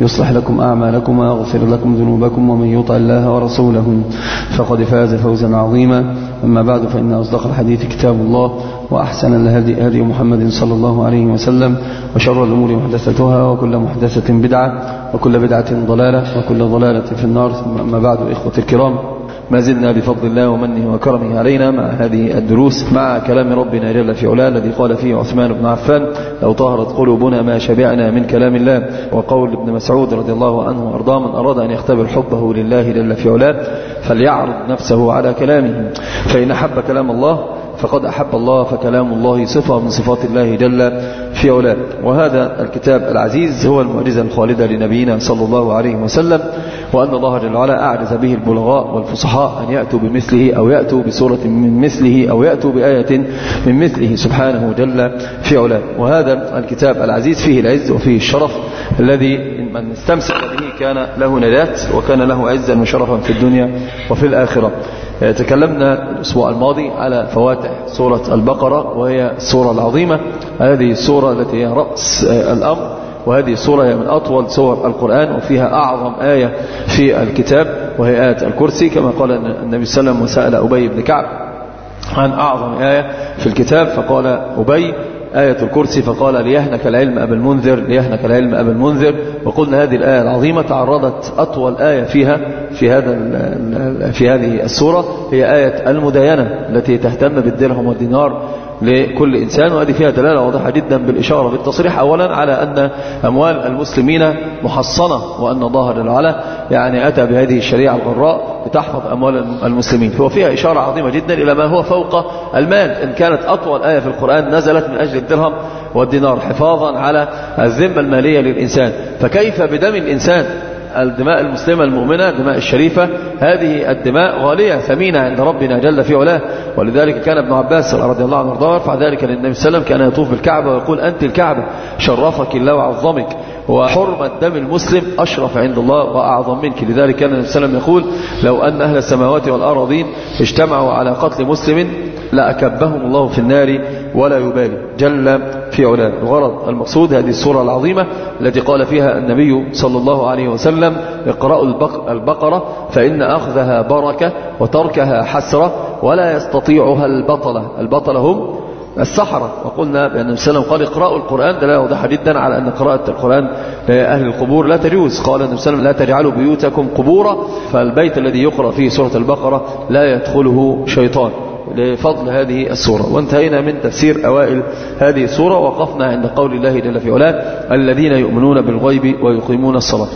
يصلح لكم أعمالكم ويغفر لكم ذنوبكم ومن يطع الله ورسوله فقد فاز فوزا عظيما. أما بعد فإن أصدق الحديث كتاب الله وأحسن الهدي هدي محمد صلى الله عليه وسلم وشر الأمور محدثتها وكل محدثة بدعة وكل بدعة ضلالة وكل ضلالة في النار. ثم أما بعد إخوة الكرام ما زلنا بفضل الله ومنه وكرمه علينا مع هذه الدروس مع كلام ربنا جل في علاه الذي قال فيه عثمان بن عفان لو طهرت قلوبنا ما شبعنا من كلام الله وقول ابن مسعود رضي الله عنه وأرضاه من أراد أن يختبر حبه لله جل في علاه فليعرض نفسه على كلامه فإن أحب كلام الله فقد أحب الله فكلام الله صفة من صفات الله جل في علاه وهذا الكتاب العزيز هو المعجزة الخالدة لنبينا صلى الله عليه وسلم وأن الله جل وعلا أعجز به البلغاء والفصحاء أن يأتوا بمثله أو يأتوا بسورة من مثله أو يأتوا بآية من مثله سبحانه جل في علاه وهذا الكتاب العزيز فيه العز وفيه الشرف الذي من استمسك به كان له نجاة وكان له عزا وشرفا في الدنيا وفي الآخرة. تكلمنا الأسبوع الماضي على فواتح سورة البقرة وهي السورة العظيمة. هذه السورة التي هي رأس الأمر. وهذه السورة هي من أطول سور القرآن وفيها أعظم آية في الكتاب وهي آية الكرسي. كما قال النبي صلى الله عليه وسلم وسأل أبي بن كعب عن أعظم آية في الكتاب فقال أبي آية الكرسي. فقال ليهنك العلم أبا المنذر ليهنك العلم أبا المنذر. وقلنا هذه الآية العظيمة تعرضت أطول آية فيها في هذا في هذه السورة هي آية المداينة التي تهتم بالدرهم والدينار. لكل إنسان وهذه فيها دلالة واضحة جدا بالإشارة بالتصريح. أولا على أن أموال المسلمين محصنة وأن الله جل وعلا يعني أتى بهذه الشريعة الغراء لتحفظ أموال المسلمين. فيها إشارة عظيمة جدا إلى ما هو فوق المال. إن كانت أطول آية في القرآن نزلت من أجل الدرهم والدينار حفاظا على الذمة المالية للإنسان. فكيف بدم الإنسان؟ الدماء المسلمة المؤمنة الدماء الشريفة. هذه الدماء غالية ثمينة عند ربنا جل في علاه. ولذلك كان ابن عباس رضي الله عنه وارضاه ذلك للنبي صلى الله عليه وسلم كان يطوف بالكعبة ويقول أنت الكعبة شرفك الله وعظمك وحرمة دم المسلم أشرف عند الله وأعظم منك. لذلك كان النبي صلى الله عليه وسلم يقول لو أن أهل السماوات والأراضين اجتمعوا على قتل مسلم لأكبهم الله في النار ولا يبالي. جل في علاه. الغرض المقصود هذه السورة العظيمة التي قال فيها النبي صلى الله عليه وسلم اقرأوا البقرة فإن أخذها بركة وتركها حسرة ولا يستطيعها البطلة. البطلة هم السحرة. وقلنا بأن النبي صلى الله عليه وسلم قال اقرأوا القرآن. دلالة واضحة جدا على أن قراءة القرآن لأهل القبور لا تجوز. قال النبي صلى الله عليه وسلم لا تجعلوا بيوتكم قبورا فالبيت الذي يقرأ فيه سورة البقرة لا يدخله شيطان. لفضل هذه السورة. وانتهينا من تفسير أوائل هذه السورة وقفنا عند قول الله جل في علاه الذين يؤمنون بالغيب ويقيمون الصلاة.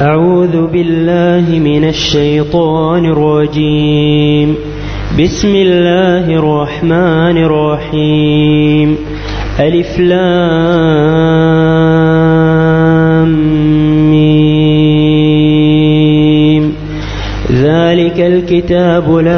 أعوذ بالله من الشيطان الرجيم. بسم الله الرحمن الرحيم. ألف لام ميم. ذلك الكتاب لا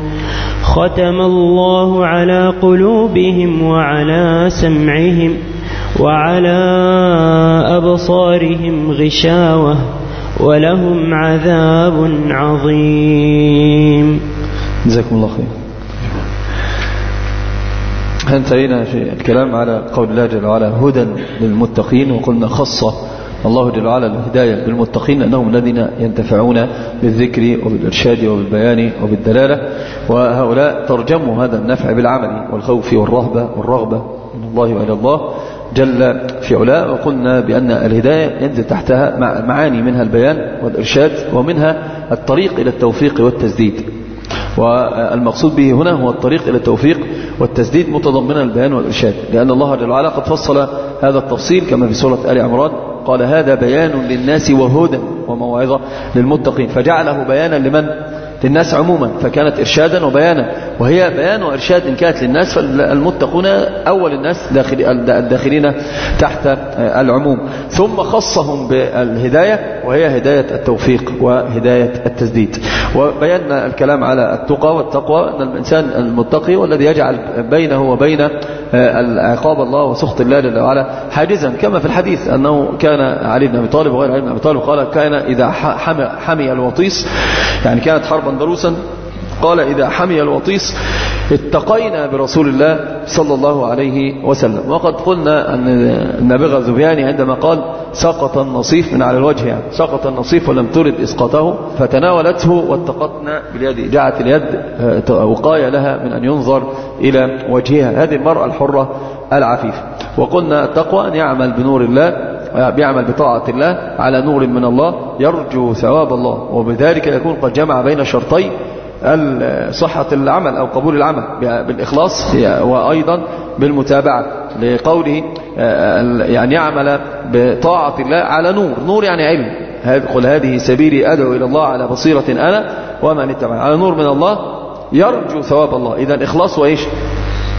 ختم الله على قلوبهم وعلى سمعهم وعلى أبصارهم غشاوة ولهم عذاب عظيم. جزاكم الله خير. انتهينا في الكلام على قول الله جل وعلا هدى للمتقين وقلنا خص الله جل وعلا الهداية بالمتقين أنهم الذين ينتفعون بالذكر وبالإرشاد وبالبيان وبالدلالة وهؤلاء ترجموا هذا النفع بالعمل والخوف والرهبة والرغبة من الله وإلى الله جل في علاء وقلنا بأن الهداية ينزل تحتها معاني منها البيان والإرشاد ومنها الطريق إلى التوفيق والتسديد. والمقصود به هنا هو الطريق إلى التوفيق والتسديد متضمنا البيان والإرشاد لأن الله جل وعلا قد فصل هذا التفصيل كما في سورة آل عمران قال هذا بيان للناس وهدى وموعظة للمتقين فجعله بيانا لمن؟ للناس عموما فكانت إرشادا وبيانا. وهي بيان وإرشاد إن كانت للناس فالمتقون أول الناس الداخلين تحت العموم. ثم خصهم بالهداية وهي هداية التوفيق وهداية التسديد. وبينا الكلام على التقى والتقوى أن الإنسان المتقي والذي يجعل بينه وبين عقاب الله وسخط الله جل وعلا حاجزا. كما في الحديث أنه كان علي بن أبي طالب وغير علي بن أبي طالب قال كان إذا حمي الوطيس يعني كانت حربا ضروسا قال إذا حمي الوطيس اتقينا برسول الله صلى الله عليه وسلم. وقد قلنا أن النابغة الزبياني عندما قال سقط النصيف من على الوجه يعني سقط النصيف ولم ترد إسقاطه فتناولته واتقتنا باليد جعت اليد وقاية لها من أن ينظر إلى وجهها. هذه المرأة الحرة العفيفة. وقلنا التقوى أن يعمل بنور الله بيعمل بطاعة الله على نور من الله يرجو ثواب الله وبذلك يكون قد جمع بين شرطي صحة العمل أو قبول العمل بالإخلاص وأيضا بالمتابعة لقوله يعني يعمل بطاعة الله على نور. نور يعني علم. قل هذه سبيلي أدعو إلى الله على بصيرة أنا ومن اتبع على نور من الله يرجو ثواب الله. إذا إخلاص وإيش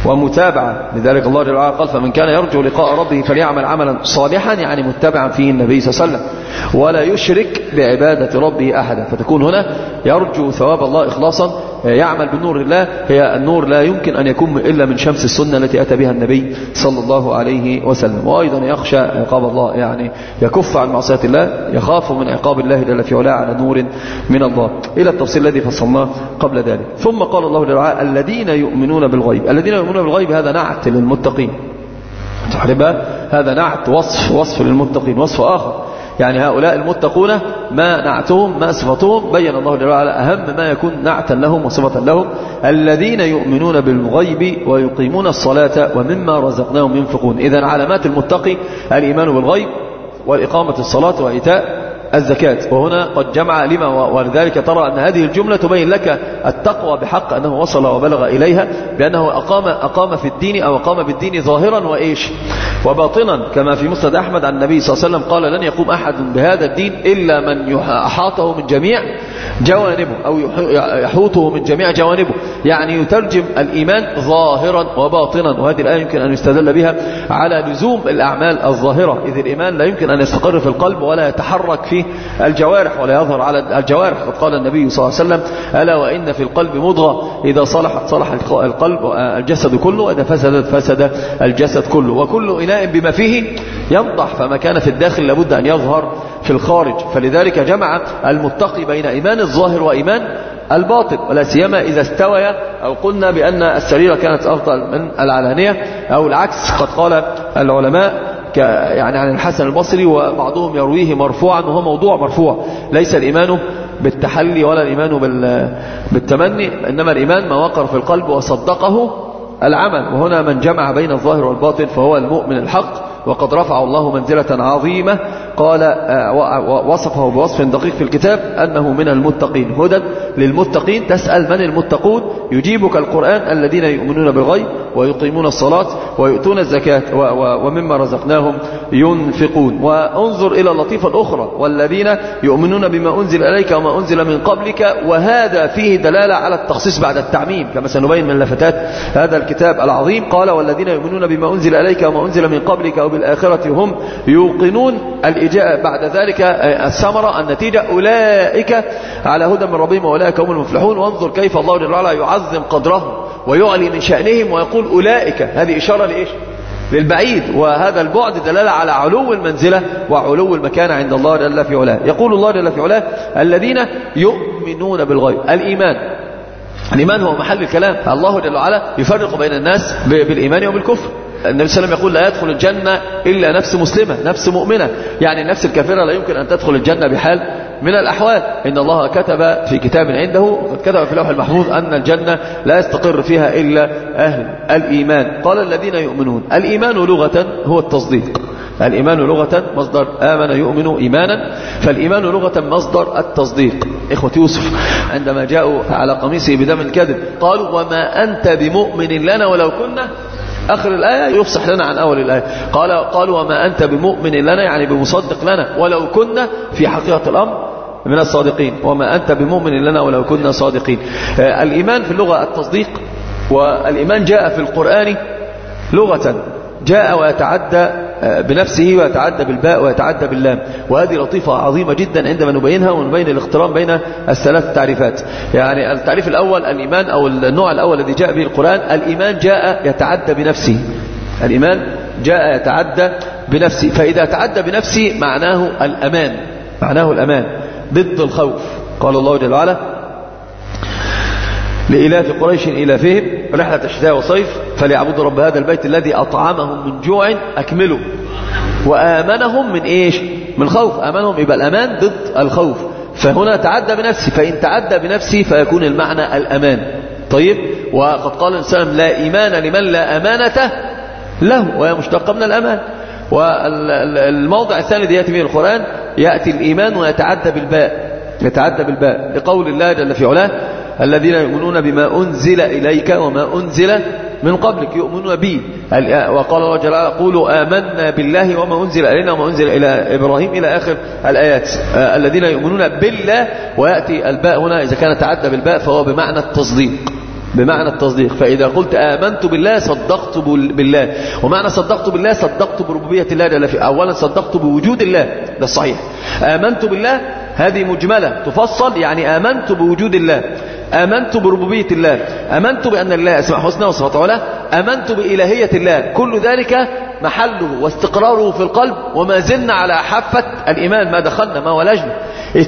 ومتابعة. لذلك الله جل وعلا قال فمن كان يرجو لقاء ربه فليعمل عملا صالحا يعني متبعا فيه النبي صلى الله عليه وسلم ولا يشرك بعبادة ربه أحدا. فتكون هنا يرجو ثواب الله إخلاصا يعمل بنور الله هي النور لا يمكن أن يكون إلا من شمس السنة التي أتى بها النبي صلى الله عليه وسلم. وأيضا يخشى عقاب الله يعني يكف عن معصية الله يخاف من عقاب الله جل في علاه على نور من الله. إلى التفصيل الذي فصلناه قبل ذلك. ثم قال الله جل وعلا الذين يؤمنون بالغيب. الذين يؤمنون بالغيب هذا نعت للمتقين. هذا نعت وصف وصف للمتقين وصف آخر. يعني هؤلاء المتقون ما نعتهم ما صفتهم بين الله جل وعلا أهم ما يكون نعتا لهم وصفة لهم. الذين يؤمنون بالغيب ويقيمون الصلاة ومما رزقناهم ينفقون. إذا علامات المتقي الإيمان بالغيب والإقامة الصلاة وإيتاء الزكاة. وهنا قد جمع لما ولذلك ترى أن هذه الجملة تبين لك التقوى بحق أنه وصل وبلغ إليها بأنه أقام, أقام في الدين أو أقام بالدين ظاهرا وإيش؟ وباطنا. كما في مسند أحمد عن النبي صلى الله عليه وسلم قال لن يقوم أحد بهذا الدين إلا من أحاطه من جميع جوانبه أو يحوطه من جميع جوانبه. يعني يترجم الإيمان ظاهرا وباطنا وهذه الآية يمكن أن يستدل بها على لزوم الأعمال الظاهرة. إذ الإيمان لا يمكن أن يستقر في القلب ولا يتحرك فيه الجوارح ولا يظهر على الجوارح. قال النبي صلى الله عليه وسلم ألا وإن في القلب مضغة إذا صلحت صلح القلب الجسد كله وإذا فسدت فسد الجسد كله. وكل إناء بما فيه ينضح فما كان في الداخل لابد أن يظهر في الخارج. فلذلك جمع المتقي بين إيمان الظاهر وإيمان الباطن ولا سيما إذا استوي أو قلنا بأن السريرة كانت أفضل من العلانية أو العكس قد قال العلماء يعني عن الحسن البصري وبعضهم يرويه مرفوعا وهو موضوع مرفوع. ليس الإيمان بالتحلي ولا الإيمان بالتمني إنما الإيمان ما وقر في القلب وصدقه العمل. وهنا من جمع بين الظاهر والباطن فهو المؤمن الحق وقد رفع الله منزلة عظيمة قال وصفه بوصف دقيق في الكتاب أنه من المتقين. هدى للمتقين. تسأل من المتقون؟ يجيبك القرآن الذين يؤمنون بالغيب ويقيمون الصلاة ويؤتون الزكاة ومما رزقناهم ينفقون. وانظر إلى اللطيفة الأخرى. والذين يؤمنون بما أنزل إليك وما أنزل من قبلك وهذا فيه دلالة على التخصيص بعد التعميم. كما سنبين من لفتات هذا الكتاب العظيم. قال والذين يؤمنون بما أنزل إليك وما أنزل من قبلك وبالآخرة هم يوقنون. بعد ذلك الثمرة النتيجة أولئك على هدى من ربهم وأولئك هم المفلحون. وانظر كيف الله جل وعلا يعظم قدرهم ويعلي من شأنهم ويقول أولئك. هذه إشارة لإيش؟ للبعيد. وهذا البعد دلالة على علو المنزلة وعلو المكان عند الله جل في علاه. يقول الله جل في علاه الذين يؤمنون بالغيب الإيمان. الإيمان هو محل الكلام. الله جل وعلا يفرق بين الناس بالإيمان وبالكفر. النبي صلى الله عليه وسلم يقول لا يدخل الجنة إلا نفس مسلمة نفس مؤمنة. يعني النفس الكافرة لا يمكن أن تدخل الجنة بحال من الأحوال. إن الله كتب في كتاب عنده قد كتب في اللوح المحفوظ أن الجنة لا يستقر فيها إلا أهل الإيمان. قال الذين يؤمنون الإيمان لغة هو التصديق. الإيمان لغة مصدر آمن يؤمن إيمانا فالإيمان لغة مصدر التصديق. إخوة يوسف عندما جاءوا على قميصه بدم الكذب قالوا وما أنت بمؤمن لنا ولو كنا آخر الآية يفصح لنا عن أول الآية. قال قالوا وما أنت بمؤمن لنا يعني بمصدق لنا ولو كنا في حقيقة الأمر من الصادقين. وما أنت بمؤمن لنا ولو كنا صادقين. الإيمان في اللغة التصديق والإيمان جاء في القرآن لغة جاء ويتعدى بنفسه ويتعدى بالباء ويتعدى باللام. وهذه لطيفة عظيمة جدا عندما نبينها ونبين الاقتران بين الثلاث تعريفات. يعني التعريف الأول الإيمان أو النوع الأول الذي جاء به القرآن الإيمان جاء يتعدى بنفسه. الإيمان جاء يتعدى بنفسه. فإذا تعدى بنفسه معناه الأمان معناه الأمان ضد الخوف. قال الله جل وعلا لإلاف قريش إلافهم رحلة الشتاء والصيف فليعبدوا رب هذا البيت الذي أطعمهم من جوع أكمله. وآمنهم من إيش؟ من خوف. آمنهم يبقى الأمان ضد الخوف. فهنا تعدى بنفسه فإن تعدى بنفسه فيكون المعنى الأمان. طيب؟ وقد قال الإنسان لا إيمان لمن لا أمانة له وهي مشتقة من الأمان. والموضع الثاني الذي يأتي به القرآن يأتي الإيمان ويتعدى بالباء. يتعدى بالباء. لقول الله جل في علاه الذين يؤمنون بما أنزل إليك وما أنزل من قبلك يؤمنون به. وقال الله جل قولوا آمنا بالله وما أنزل إلينا وما أنزل إلى إبراهيم إلى آخر الآيات. الذين يؤمنون بالله ويأتي الباء هنا إذا كان تعدى بالباء فهو بمعنى التصديق. بمعنى التصديق. فإذا قلت آمنت بالله صدقت بالله. ومعنى صدقت بالله صدقت بربوبية الله جل في أولا صدقت بوجود الله. ده الصحيح آمنت بالله هذه مجملة تفصل يعني آمنت بوجود الله آمنت بربوبية الله آمنت بأن الله أسماء حسنى وصفات علا آمنت بإلهية الله كل ذلك محله واستقراره في القلب وما زلنا على حافة الإيمان ما دخلنا ما ولجنا.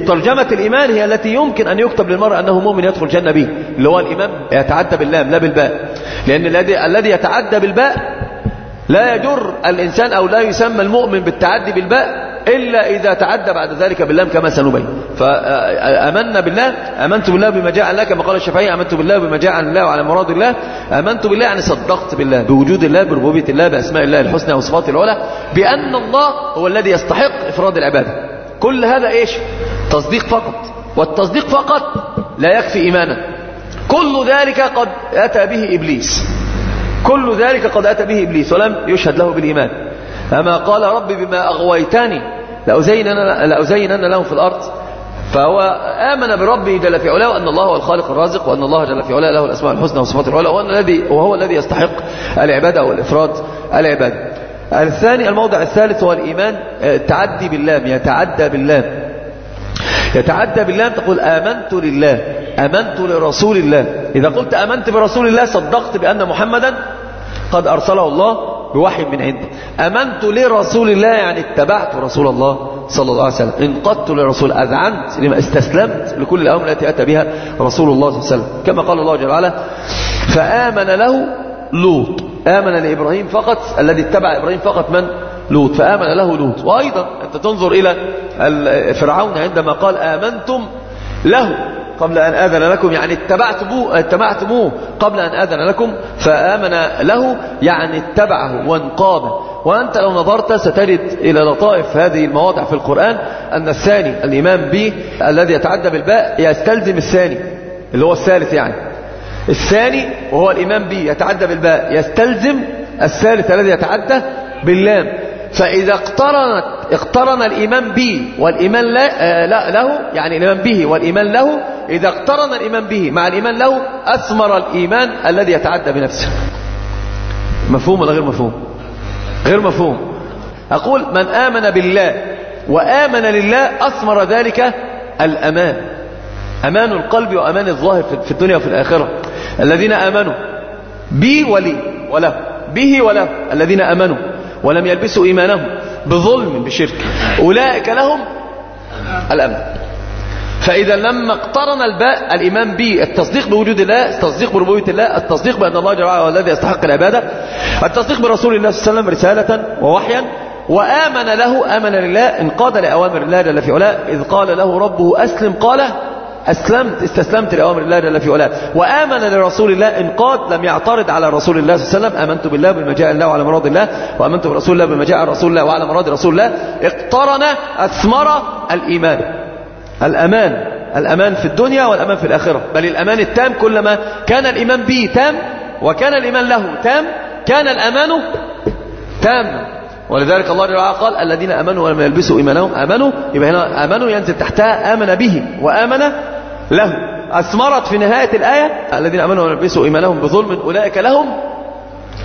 ترجمة الإيمان هي التي يمكن أن يكتب للمرء أنه مؤمن يدخل الجنة به اللي هو الإيمان يتعدى باللام لا بالباء. لأن الذي يتعدى بالباء لا يجر الإنسان أو لا يسمى المؤمن بالتعدي بالباء إلا إذا تعدى بعد ذلك باللام كما سنبين. فأمنا بالله أمنت بالله بما جاء الله كما قال الشافعي أمنت بالله بما جاء عن الله وعلى مراد الله. أمنت بالله يعني صدقت بالله بوجود الله بربوبية الله بأسماء الله الحسنى وصفاته العلى بأن الله هو الذي يستحق إفراد العبادة. كل هذا إيش؟ تصديق فقط. والتصديق فقط لا يكفي إيمانا. كل ذلك قد أتى به إبليس. كل ذلك قد أتى به إبليس ولم يشهد له بالإيمان. أما قال رب بما أغويتني لأزينن, لأزينن لهم في الأرض. فهو آمن بربه جل في علاه وأن الله هو الخالق الرازق وأن الله جل في علاه له الأسماء الحسنى والصفات العلى وأن الذي وهو الذي يستحق العبادة أو الإفراد العبادة الثاني الموضع الثالث هو الإيمان التعدي باللام يتعدى باللام. يتعدى باللام تقول آمنت لله آمنت لرسول الله. إذا قلت آمنت برسول الله صدقت بأن محمدا قد أرسله الله. بوحي من عنده أمنت لرسول الله يعني اتبعت رسول الله صلى الله عليه وسلم. انقدت لرسول أذعنت لما استسلمت لكل الأمر التي أتى بها رسول الله صلى الله عليه وسلم. كما قال الله جل وعلا فآمن له لوط. آمن لإبراهيم فقط الذي اتبع إبراهيم فقط من؟ لوط. فآمن له لوط. وأيضا أنت تنظر إلى فرعون عندما قال آمنتم له. قبل أن آذن لكم يعني اتبعتموه, اتبعتموه قبل أن آذن لكم فآمن له يعني اتبعه وانقاد وأنت لو نظرت ستجد إلى لطائف هذه المواضع في القرآن أن الثاني الإمام به الذي يتعدى بالباء يستلزم الثاني اللي هو الثالث يعني. الثاني وهو الإمام به يتعدى بالباء يستلزم الثالث الذي يتعدى باللام. فإذا اقترنت اقترن الإيمان به والإيمان لا, لا له يعني الإيمان به والإيمان له إذا اقترن الإيمان به مع الإيمان له أثمر الإيمان الذي يتعدى بنفسه. مفهوم ولا غير مفهوم؟ غير مفهوم. أقول من آمن بالله وآمن لله أثمر ذلك الأمان. أمان القلب وأمان الظاهر في الدنيا وفي الآخرة. الذين آمنوا بي ولي وله به وله. الذين آمنوا ولم يلبسوا إيمانهم بظلم بشرك. أولئك لهم الأمن. فإذا لما اقترن الباء الإيمان به التصديق بوجود الله التصديق بربوبية الله التصديق بأن الله جل وعلا الذي يستحق العبادة التصديق برسول الله صلى الله عليه وسلم رسالة ووحيا وآمن له آمن لله انقاد لأوامر الله جل في علاه إذ قال له ربه أسلم قال أسلمت استسلمت لأوامر الله جل في علاه. وآمن لرسول الله انقاد لم يعترض على رسول الله صلى الله عليه وسلم. آمنت بالله بما جاء الله وعلى مراد الله. وآمنت برسول الله بما جاء رسول الله وعلى مراد رسول الله. اقترن أثمر الإيمان. الأمان الأمان في الدنيا والأمان في الآخرة. بل الأمان التام كلما كان الإيمان به تام وكان الإيمان له تام كان الأمان تام. ولذلك الله جل وعلا قال الذين آمنوا ولم يلبسوا إيمانهم آمنوا. يبقى هنا آمنوا ينزل تحتها آمن به وآمن له أثمرت في نهاية الآية الذين آمنوا ولم يلبسوا إيمانهم بظلم أولئك لهم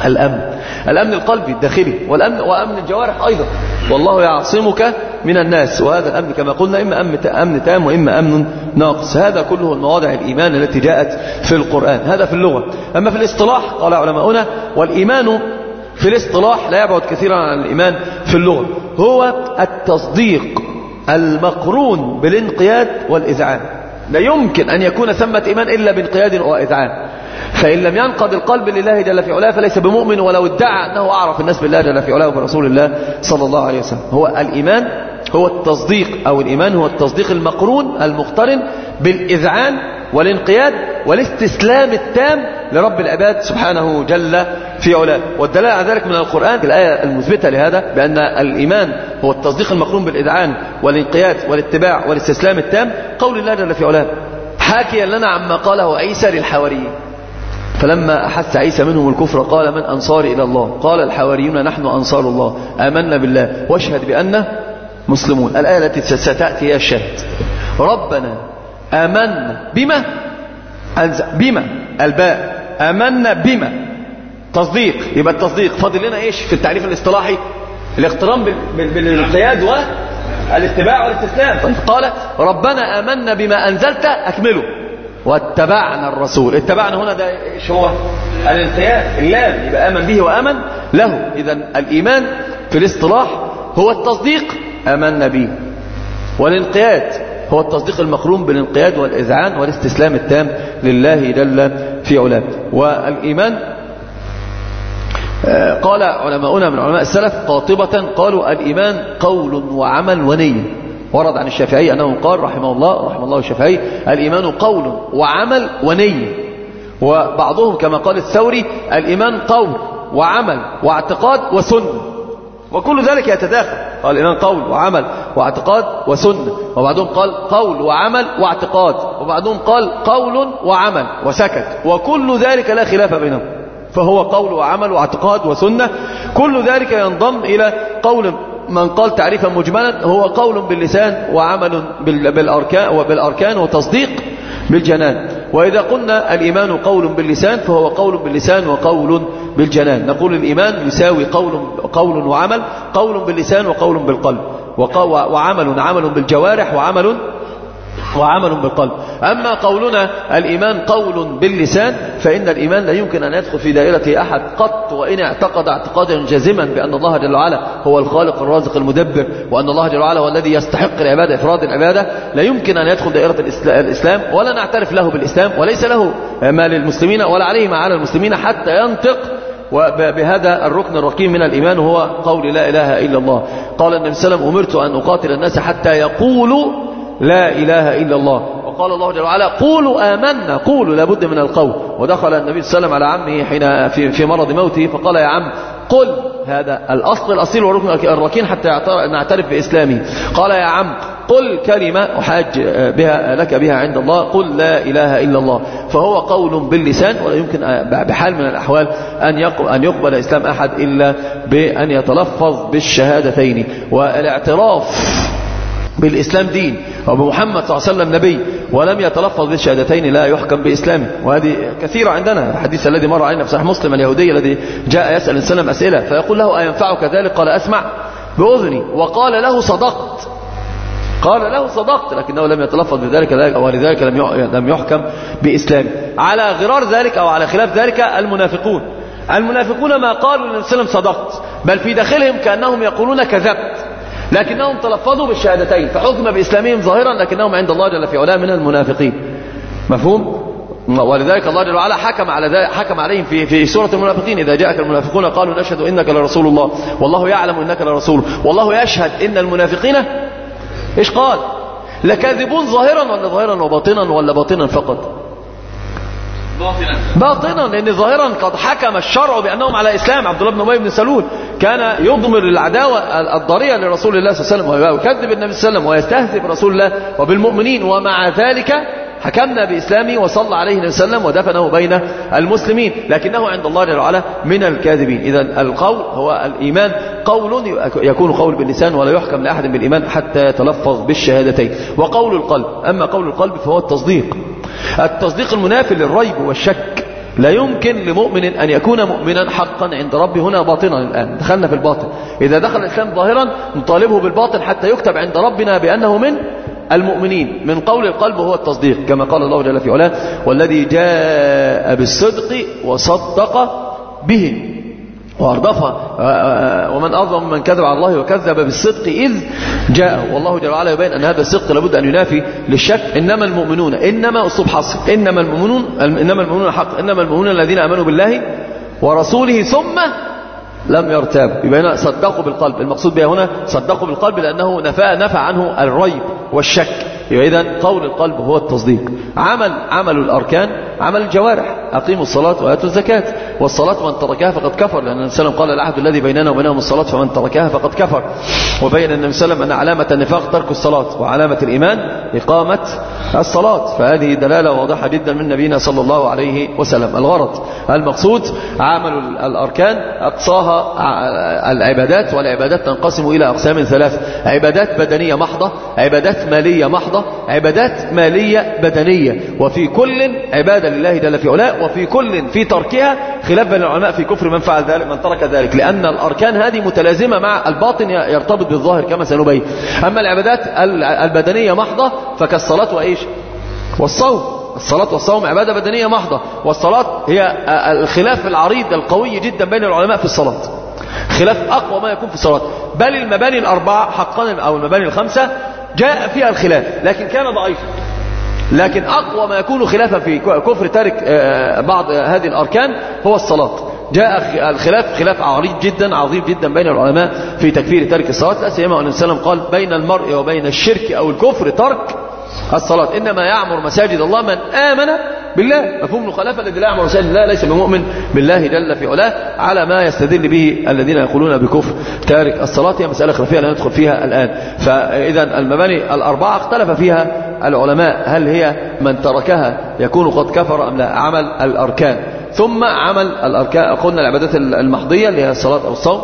الأمن. الأمن القلبي الداخلي والأمن وأمن الجوارح أيضا. والله يعصمك من الناس. وهذا الأمن كما قلنا أمن أمن تام وإما أمن ناقص. هذا كله المواضع الإيمان التي جاءت في القرآن. هذا في اللغة. أما في الاصطلاح قال علماؤنا والإيمان في الاصطلاح لا يبعد كثيرا عن الإيمان في اللغة. هو التصديق المقرون بالانقياد والإذعان لا يمكن أن يكون ثمة إيمان إلا بانقياد وإذعان فإن لم ينقض القلب لله جل في علاه فليس بمؤمن ولو ادعى أنه أعرف الناس بالله جل في علاه وبرسول الله صلى الله عليه وسلم. هو الإيمان هو التصديق أو الإيمان هو التصديق المقرون المقترن بالإذعان والانقياد والاستسلام التام لرب العباد سبحانه جل في علاه. والدلالة على ذلك من القرآن الآية المثبتة لهذا بأن الإيمان هو التصديق المقرون بالإذعان والانقياد والاتباع والاستسلام التام. قول الله جل في علاه حاكيا لنا عما قاله عيسى للحواريين. فلما أحس عيسى منهم الكفر قال من أنصاري إلى الله؟ قال الحواريون نحن أنصار الله. آمنا بالله. واشهد بأنه مسلمون. الآية التي ستأتي هي الشهد. ربنا آمنا بما؟ بما. الباء. آمنا بما. تصديق. يبقى التصديق فاضل لنا إيش؟ في التعريف الاصطلاحي. الاقتران بالانقياد والاتباع والإستسلام. طيب قال ربنا آمنا بما أنزلت أكمله. واتبعنا الرسول. اتبعنا هنا ده إيش هو؟ الانقياد. اللام. يبقى آمن به وآمن له. إذا الإيمان في الاصطلاح هو التصديق. آمنا به. والانقياد. هو التصديق المقرون بالانقياد والإذعان والاستسلام التام لله جل في علاه. والإيمان قال علماؤنا من علماء السلف قاطبة قالوا الإيمان قول وعمل ونية ورد عن الشافعي أنه قال رحمه الله رحمه الله الشافعي الإيمان قول وعمل ونية وبعضهم كما قال الثوري الإيمان قول وعمل واعتقاد وسنة. وكل ذلك يتداخل. قال الإيمان قول وعمل واعتقاد وسنة. وبعضهم قال قول وعمل واعتقاد. وبعضهم قال قول وعمل وسكت. وكل ذلك لا خلاف بينهم. فهو قول وعمل واعتقاد وسنة. كل ذلك ينضم إلى قول من قال تعريفا مجملا. هو قول باللسان وعمل بالأركان, وبالأركان وتصديق بالجنان. وإذا قلنا الإيمان قول باللسان فهو قول باللسان وقول بالجنان. نقول الإيمان يساوي قول, قول وعمل قول باللسان وقول بالقلب. وعمل عمل بالجوارح وعمل وعمل بالقلب. أما قولنا الإيمان قول باللسان فإن الإيمان لا يمكن أن يدخل في دائرة أحد قط وإن اعتقد اعتقادا جازما بأن الله جل وعلا هو الخالق الرازق المدبر وأن الله جل وعلا هو الذي يستحق العبادة إفراد العبادة لا يمكن أن يدخل دائرة الإسلام ولا نعترف له بالإسلام وليس له ما للمسلمين ولا عليه ما على المسلمين حتى ينطق. وبهذا الركن الرقيم من الإيمان هو قول لا إله إلا الله. قال النبي صلى الله عليه وسلم أمرت أن أقاتل الناس حتى يقولوا لا إله إلا الله. وقال الله جل وعلا قولوا آمنا قولوا لابد من القول. ودخل النبي صلى الله عليه وسلم على عمه حين في, في مرض موته فقال يا عم قل. هذا الأصل الأصيل والركن الركين حتى نعترف بإسلامه قال يا عم قل كلمة أحاج بها لك بها عند الله قل لا إله إلا الله. فهو قول باللسان ولا يمكن بحال من الأحوال أن يقبل إسلام أحد إلا بأن يتلفظ بالشهادتين. والاعتراف بالإسلام دين. وبمحمد صلى الله عليه وسلم نبي ولم يتلفظ بالشهادتين لا يحكم بإسلامه وهذه كثيرة عندنا الحديث الذي مر علينا في صحيح مسلم اليهودي الذي جاء يسأل السلام أسئلة فيقول له أينفعك ذلك؟ قال أسمع بأذني وقال له صدقت قال له صدقت لكنه لم يتلفظ بذلك ولذلك لم يحكم بإسلامه على غرار ذلك أو على خلاف ذلك المنافقون المنافقون ما قالوا للنبي صلى الله عليه وسلم صدقت بل في داخلهم كأنهم يقولون كذبت. لكنهم تلفظوا بالشهادتين فحكم بإسلامهم ظاهرا لكنهم عند الله جل في علاه من المنافقين. مفهوم؟ ولذلك الله جل وعلا حكم على حكم عليهم في في سورة المنافقين إذا جاءك المنافقون قالوا نشهد إنك لرسول الله والله يعلم إنك لرسول والله يشهد إن المنافقين إيش قال؟ لكاذبون ظاهرا ولا ظاهرا وباطنا ولا باطنا فقط. باطنا لأن ظاهرا قد حكم الشرع بأنهم على إسلام. عبد الله بن ابي بن سلول كان يضمر العداوة الضارية لرسول الله صلى الله عليه وسلم ويكذب النبي صلى الله عليه وسلم ويستهزئ برسول الله وبالمؤمنين. ومع ذلك حكمنا بإسلامه وصلى عليه النبي صلى الله عليه وسلم ودفنه بين المسلمين. لكنه عند الله جل وعلا من الكاذبين. إذا القول هو الإيمان. قول يكون قول باللسان ولا يحكم لأحد بالإيمان حتى يتلفظ بالشهادتين. وقول القلب أما قول القلب فهو التصديق. التصديق المنافي للريب والشك. لا يمكن لمؤمن أن يكون مؤمنا حقا عند ربه هنا باطنا الآن. دخلنا في الباطن. إذا دخل الإسلام ظاهرا نطالبه بالباطن حتى يكتب عند ربنا بأنه من المؤمنين. من قول القلب هو التصديق كما قال الله جل في علاه والذي جاء بالصدق وصدق به. وأردفها. ومن أظلم من كذب على الله وكذب بالصدق إذ جاءه. والله جل وعلا يبين أن هذا الصدق لابد أن ينافي للشك. إنما المؤمنون إنما أسلوب حصر إنما المؤمنون إنما المؤمنون حق إنما المؤمنون الذين آمنوا بالله ورسوله ثم لم يرتاب يبقى هنا صدقوا بالقلب. المقصود بها هنا صدقوا بالقلب لأنه نفى نفى عنه الريب والشك. يبقى إذن قول القلب هو التصديق. عمل عمل الأركان عمل الجوارح. أقيموا الصلاة وآتوا الزكاة. والصلاة من تركها فقد كفر لأن النبي صلى الله عليه وسلم قال العهد الذي بيننا وبينهم الصلاة فمن تركها فقد كفر. وبين النبي صلى الله عليه وسلم أن علامة النفاق ترك الصلاة وعلامة الإيمان إقامة الصلاة. فهذه دلالة واضحة جدا من نبينا صلى الله عليه وسلم. الغرض المقصود عمل الأركان أقصاها العبادات والعبادات تنقسم إلى أقسام ثلاث. عبادات بدنية محضة عبادات مالية محضة عبادات مالية بدنية. وفي كل عبادة لله جل في علاه وفي كل في تركها خلاف بين العلماء في كفر من فعل ذلك من ترك ذلك لأن الأركان هذه متلازمة مع الباطن يرتبط بالظاهر كما سنبين. أما العبادات البدنية محضة فكالصلاة وإيش؟ والصوم. الصلاة والصوم عبادة بدنية محضة. والصلاة هي الخلاف العريض القوي جدا بين العلماء في الصلاة. خلاف أقوى ما يكون في الصلاة. بل المباني الأربعة حقا أو المباني الخمسة جاء فيها الخلاف لكن كان ضعيفا. لكن أقوى ما يكون خلافا في كفر تارك بعض هذه الأركان هو الصلاة. جاء الخلاف خلاف عريض جدا عظيم جدا بين العلماء في تكفير تارك الصلاة. لا سيما أن وسلم قال بين المرء وبين الشرك أو الكفر ترك الصلاة. إنما يعمر مساجد الله من آمن بالله. مفهوم المخالفة الذي لا يعمر مساجد الله ليس بمؤمن بالله جل في علاه على ما يستدل به الذين يقولون بكفر تارك الصلاة. هي مسألة خلافية لا ندخل فيها الآن. فإذا المباني الأربعة اختلف فيها العلماء هل هي من تركها يكون قد كفر أم لا؟ عمل الأركان. ثم عمل الأركان قلنا العبادات المحضية اللي هي الصلاة أو الصوم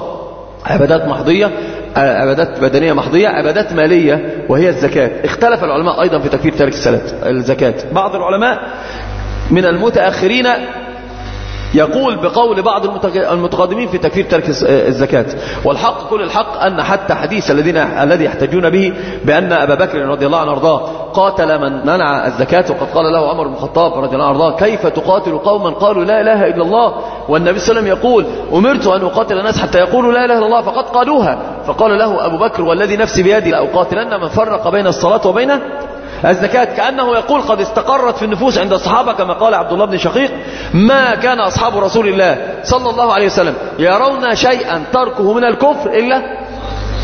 عبادات محضية عبادات بدنية محضية عبادات مالية وهي الزكاة. اختلف العلماء أيضا في تكفير تارك الصلاة الزكاة. بعض العلماء من المتأخرين يقول بقول بعض المتقدمين في تكفير ترك الزكاة. والحق كل الحق أن حتى حديث الذين الذي يحتجون به بأن أبا بكر رضي الله عنه أرضاه قاتل من منع الزكاة وقد قال له عمر بن الخطاب رضي الله عنه أرضاه كيف تقاتل قوما قالوا لا إله إلا الله؟ والنبي صلى الله عليه وسلم يقول أمرت أن أقاتل الناس حتى يقولوا لا إله إلا الله فقد قالوها. فقال له أبو بكر والذي نفسي بيدي لأقاتلن من فرق بين الصلاة وبين الزكاة كأنه يقول قد استقرت في النفوس عند الصحابة كما قال عبد الله بن شقيق ما كان أصحاب رسول الله صلى الله عليه وسلم يرون شيئا تركه من الكفر إلا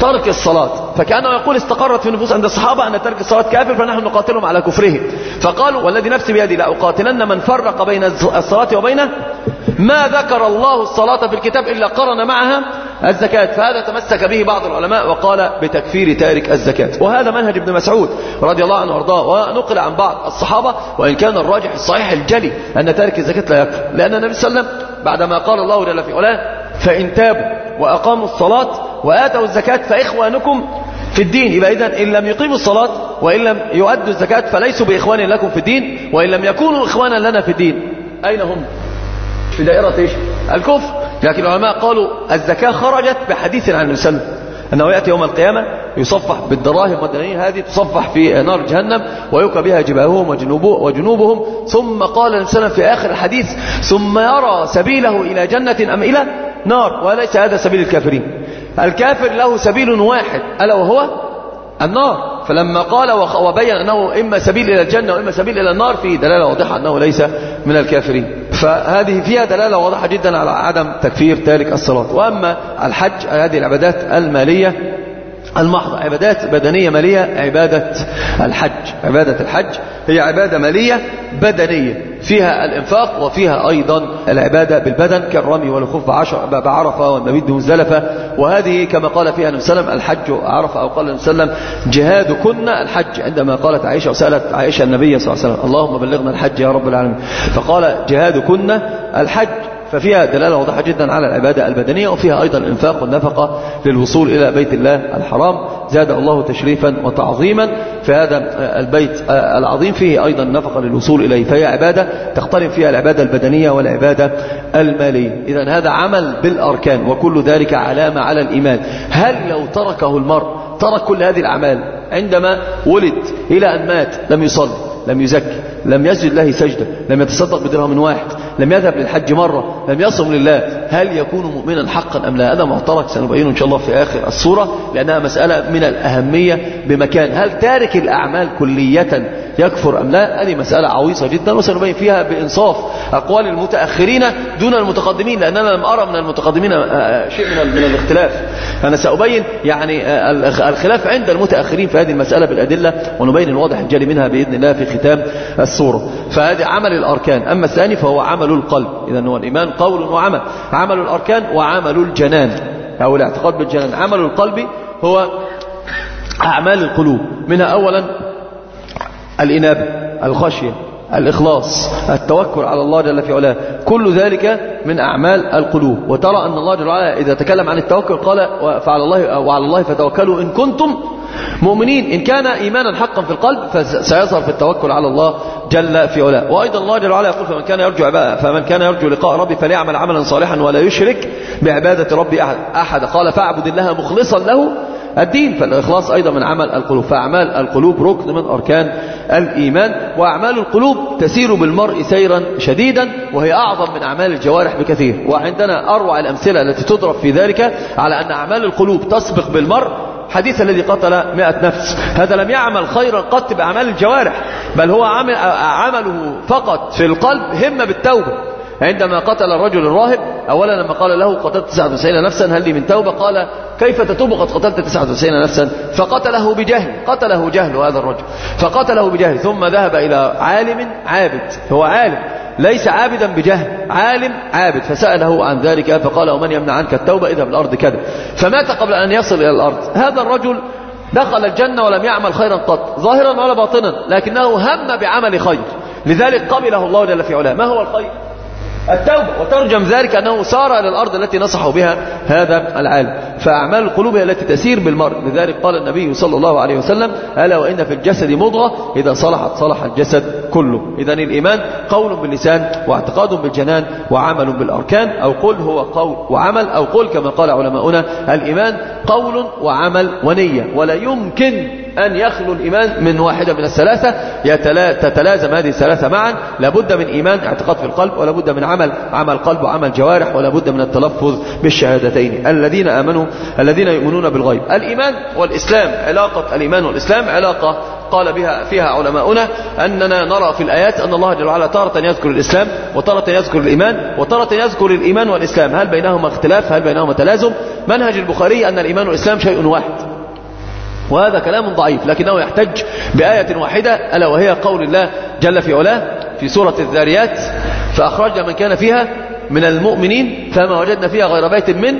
ترك الصلاة. فكأنه يقول استقرت في النفوس عند الصحابة أن ترك الصلاة كافر فنحن نقاتلهم على كفرهم. فقالوا والذي نفسي بيدي لأقاتلن من فرق بين الصلاة وبين ما ذكر الله الصلاة في الكتاب إلا قرن معها الزكاة. فهذا تمسك به بعض العلماء وقال بتكفير تارك الزكاة. وهذا منهج ابن مسعود رضي الله عنه وارضاه ونقل عن بعض الصحابة وإن كان الراجح الصحيح الجلي أن تارك الزكاة لا يكفر. لأن النبي صلى الله عليه وسلم بعدما قال الله جل في علاه فإن تابوا وأقاموا الصلاة وآتوا الزكاة فإخوانكم في الدين. يبقى إذن إن لم يقيموا الصلاة وإن لم يؤدوا الزكاة فليسوا بإخوان لكم في الدين وإن لم يكونوا إخوانا لنا في الدين. أين هم؟ في دائرة إيش؟ الكفر. لكن العلماء قالوا الزكاة خرجت بحديث عن النبي صلى الله عليه وسلم أنه يأتي يوم القيامة يصفح بالدراهم والدنانير هذه تصفح في نار جهنم ويوكى بها جباههم وجنوبهم. ثم قال الإنسان في آخر الحديث ثم يرى سبيله إلى جنة أم إلى نار وليس هذا سبيل الكافرين. الكافر له سبيل واحد ألا وهو النار. فلما قال وبين أنه إما سبيل إلى الجنة وإما سبيل إلى النار في دلالة واضحة أنه ليس من الكافرين. فهذه فيها دلالة واضحة جدا على عدم تكفير تارك الصلاة. وأما الحج هذه العبادات المالية المحضة عبادات بدنية مالية عبادة الحج. عبادة الحج هي عبادة مالية بدنية. فيها الإنفاق وفيها أيضا العبادة بالبدن كالرمي والخوف بعرفة والمبيد بمزدلفة وهذه كما قال فيها النبي صلى الله عليه وسلم الحج عرفة أو قال النبي صلى الله عليه وسلم جهادكن الحج عندما قالت عائشة وسألت عائشة النبي صلى الله عليه وسلم اللهم بلغنا الحج يا رب العالمين. فقال جهادكن الحج. ففيها دلالة واضحة جدا على العبادة البدنية وفيها أيضا الإنفاق والنفقة للوصول إلى بيت الله الحرام. زاد الله تشريفا وتعظيما. في هذا البيت العظيم فيه أيضا نفقة للوصول إليه. فهي عبادة تقترن فيها العبادة البدنية والعبادة المالية. إذا هذا عمل بالأركان وكل ذلك علامة على الإيمان. هل لو تركه المرء ترك كل هذه الأعمال عندما ولد إلى أن مات لم يصلي لم يزكي لم يسجد له سجدة لم يتصدق بدرهم واحد لم يذهب للحج مرة لم يصم لله. هل يكون مؤمنا حقا أم لا؟ هذا معترك سنبينه إن شاء الله في آخر الصورة لأنها مسألة من الأهمية بمكان. هل تارك الأعمال كلية يكفر أم لا؟ هذه مسألة عويصة جدا وسنبين فيها بإنصاف أقوال المتأخرين دون المتقدمين لأننا لم أرى من المتقدمين شيء من, من الاختلاف. أنا سأبين يعني الخلاف عند المتأخرين في هذه المسألة بالأدلة ونبين الواضح الجلي منها بإذن الله في ختام السورة فهذه عمل الأركان. أما الثاني فهو عمل القلب. إذا هو الإيمان قول وعمل. عمل الأركان وعمل الجنان. أو الاعتقاد بالجنان. عمل القلب هو أعمال القلوب. منها أولا الإنابة الخشية. الإخلاص التوكل على الله جل في علاه. كل ذلك من أعمال القلوب. وترى أن الله جل وعلا إذا تكلم عن التوكل قال فعلى الله وعلى الله فتوكلوا إن كنتم مؤمنين. إن كان إيمانا حقا في القلب فسيظهر في التوكل على الله جل في علاه. وأيضا الله جل وعلا يقول فمن كان يرجو فمن كان يرجو لقاء ربي فليعمل عملا صالحا ولا يشرك بعبادة ربي أحد, أحد. قال فاعبد الله مخلصا له الدين فالإخلاص أيضا من عمل القلوب. فأعمال القلوب ركن من أركان الإيمان وأعمال القلوب تسير بالمرء سيرا شديدا وهي أعظم من أعمال الجوارح بكثير. وعندنا أروع الأمثلة التي تضرب في ذلك على أن أعمال القلوب تسبق بالمرء. حديث الذي قتل مئة نفس. هذا لم يعمل خيرا قط بأعمال الجوارح بل هو عمل عمله فقط في القلب همة بالتوبة. عندما قتل الرجل الراهب أولا لما قال له قتلت 99 نفسا هل لي من توبة؟ قال كيف تتوب قد قتلت 99 نفسا؟ فقتله بجهل قتله جهل هذا الرجل. فقتله بجهل ثم ذهب إلى عالم عابد هو عالم ليس عابدا بجهل عالم عابد. فسأله عن ذلك فقال ومن يمنع عنك التوبة؟ إذا بالأرض كذا فمات قبل أن يصل إلى الأرض. هذا الرجل دخل الجنة ولم يعمل خيرا قط ظاهرا ولا باطنا لكنه هم بعمل خير. لذلك قبله الله جل في علاه. ما هو الخير؟ التوبة. وترجم ذلك أنه سار إلى الأرض التي نصحوا بها هذا العالم. فأعمال القلوب هي التي تسير بالمرء. لذلك قال النبي صلى الله عليه وسلم ألا وإن في الجسد مضغة إذا صلحت. صلح الجسد كله. إذا الإيمان قول باللسان واعتقاد بالجنان وعمل بالأركان أو قل هو قول وعمل أو قل كما قال علماؤنا. الإيمان قول وعمل ونية. ولا يمكن أن يخلو الإيمان من واحدة من الثلاثة. تتلازم هذه الثلاثة معا. لابد من إيمان اعتقاد في القلب ولا بد من عمل عمل قلب وعمل جوارح ولا بد من التلفظ بالشهادتين. الذين آمنوا الذين يؤمنون بالغيب. الإيمان والإسلام علاقة الإيمان والإسلام علاقة قال بها فيها علماؤنا أننا نرى في الآيات أن الله جل وعلا تارة يذكر الإسلام وتارة يذكر الإيمان وتارة يذكر الإيمان والإسلام. هل بينهما اختلاف؟ هل بينهما تلازم؟ منهج البخاري أن الإيمان والإسلام شيء واحد. وهذا كلام ضعيف لكنه يحتج بآية واحدة ألا وهي قول الله جل في علاه في سورة الذاريات فأخرجنا من كان فيها من المؤمنين فما وجدنا فيها غير بيت من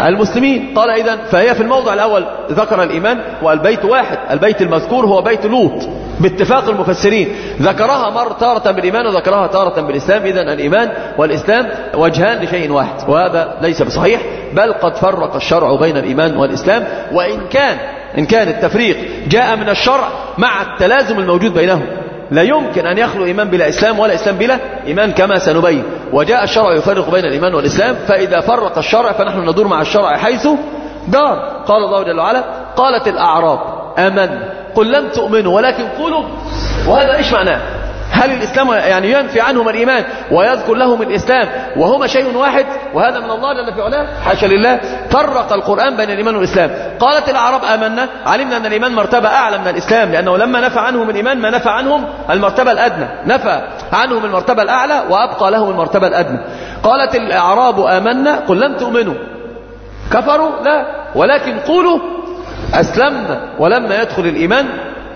المسلمين. قال إذا فهي في الموضع الأول ذكر الإيمان والبيت واحد البيت المذكور هو بيت لوط باتفاق المفسرين. ذكرها مر تارة بالإيمان وذكرها تارة بالإسلام إذا الإيمان والإسلام وجهان لشيء واحد وهذا ليس بصحيح بل قد فرق الشرع بين الإيمان والإسلام وإن كان إن كان التفريق جاء من الشرع مع التلازم الموجود بينهم. لا يمكن أن يخلو إيمان بلا إسلام ولا إسلام بلا إيمان كما سنبين. وجاء الشرع يفرق بين الإيمان والإسلام فإذا فرق الشرع فنحن ندور مع الشرع حيث دار. قال الله جل وعلا قالت الأعراب آمن. قل لم تؤمنوا ولكن قولوا. وهذا إيش معناه؟ هل الإسلام يعني ينفي عنهم الإيمان ويذكر لهم الإسلام وهما شيء واحد وهذا من الله جل في علاه؟ حاشا لله. فرق القرآن بين الإيمان والإسلام. قالت الأعراب آمنا علمنا أن الإيمان مرتبة أعلى من الإسلام لأنه لما نفى عنهم الإيمان ما نفى عنهم المرتبة الأدنى. نفى عنهم المرتبة الأعلى وأبقى لهم المرتبة الأدنى. قالت الأعراب آمنا قل لم تؤمنوا. كفروا؟ لا. ولكن قولوا أسلمنا. ولما يدخل الإيمان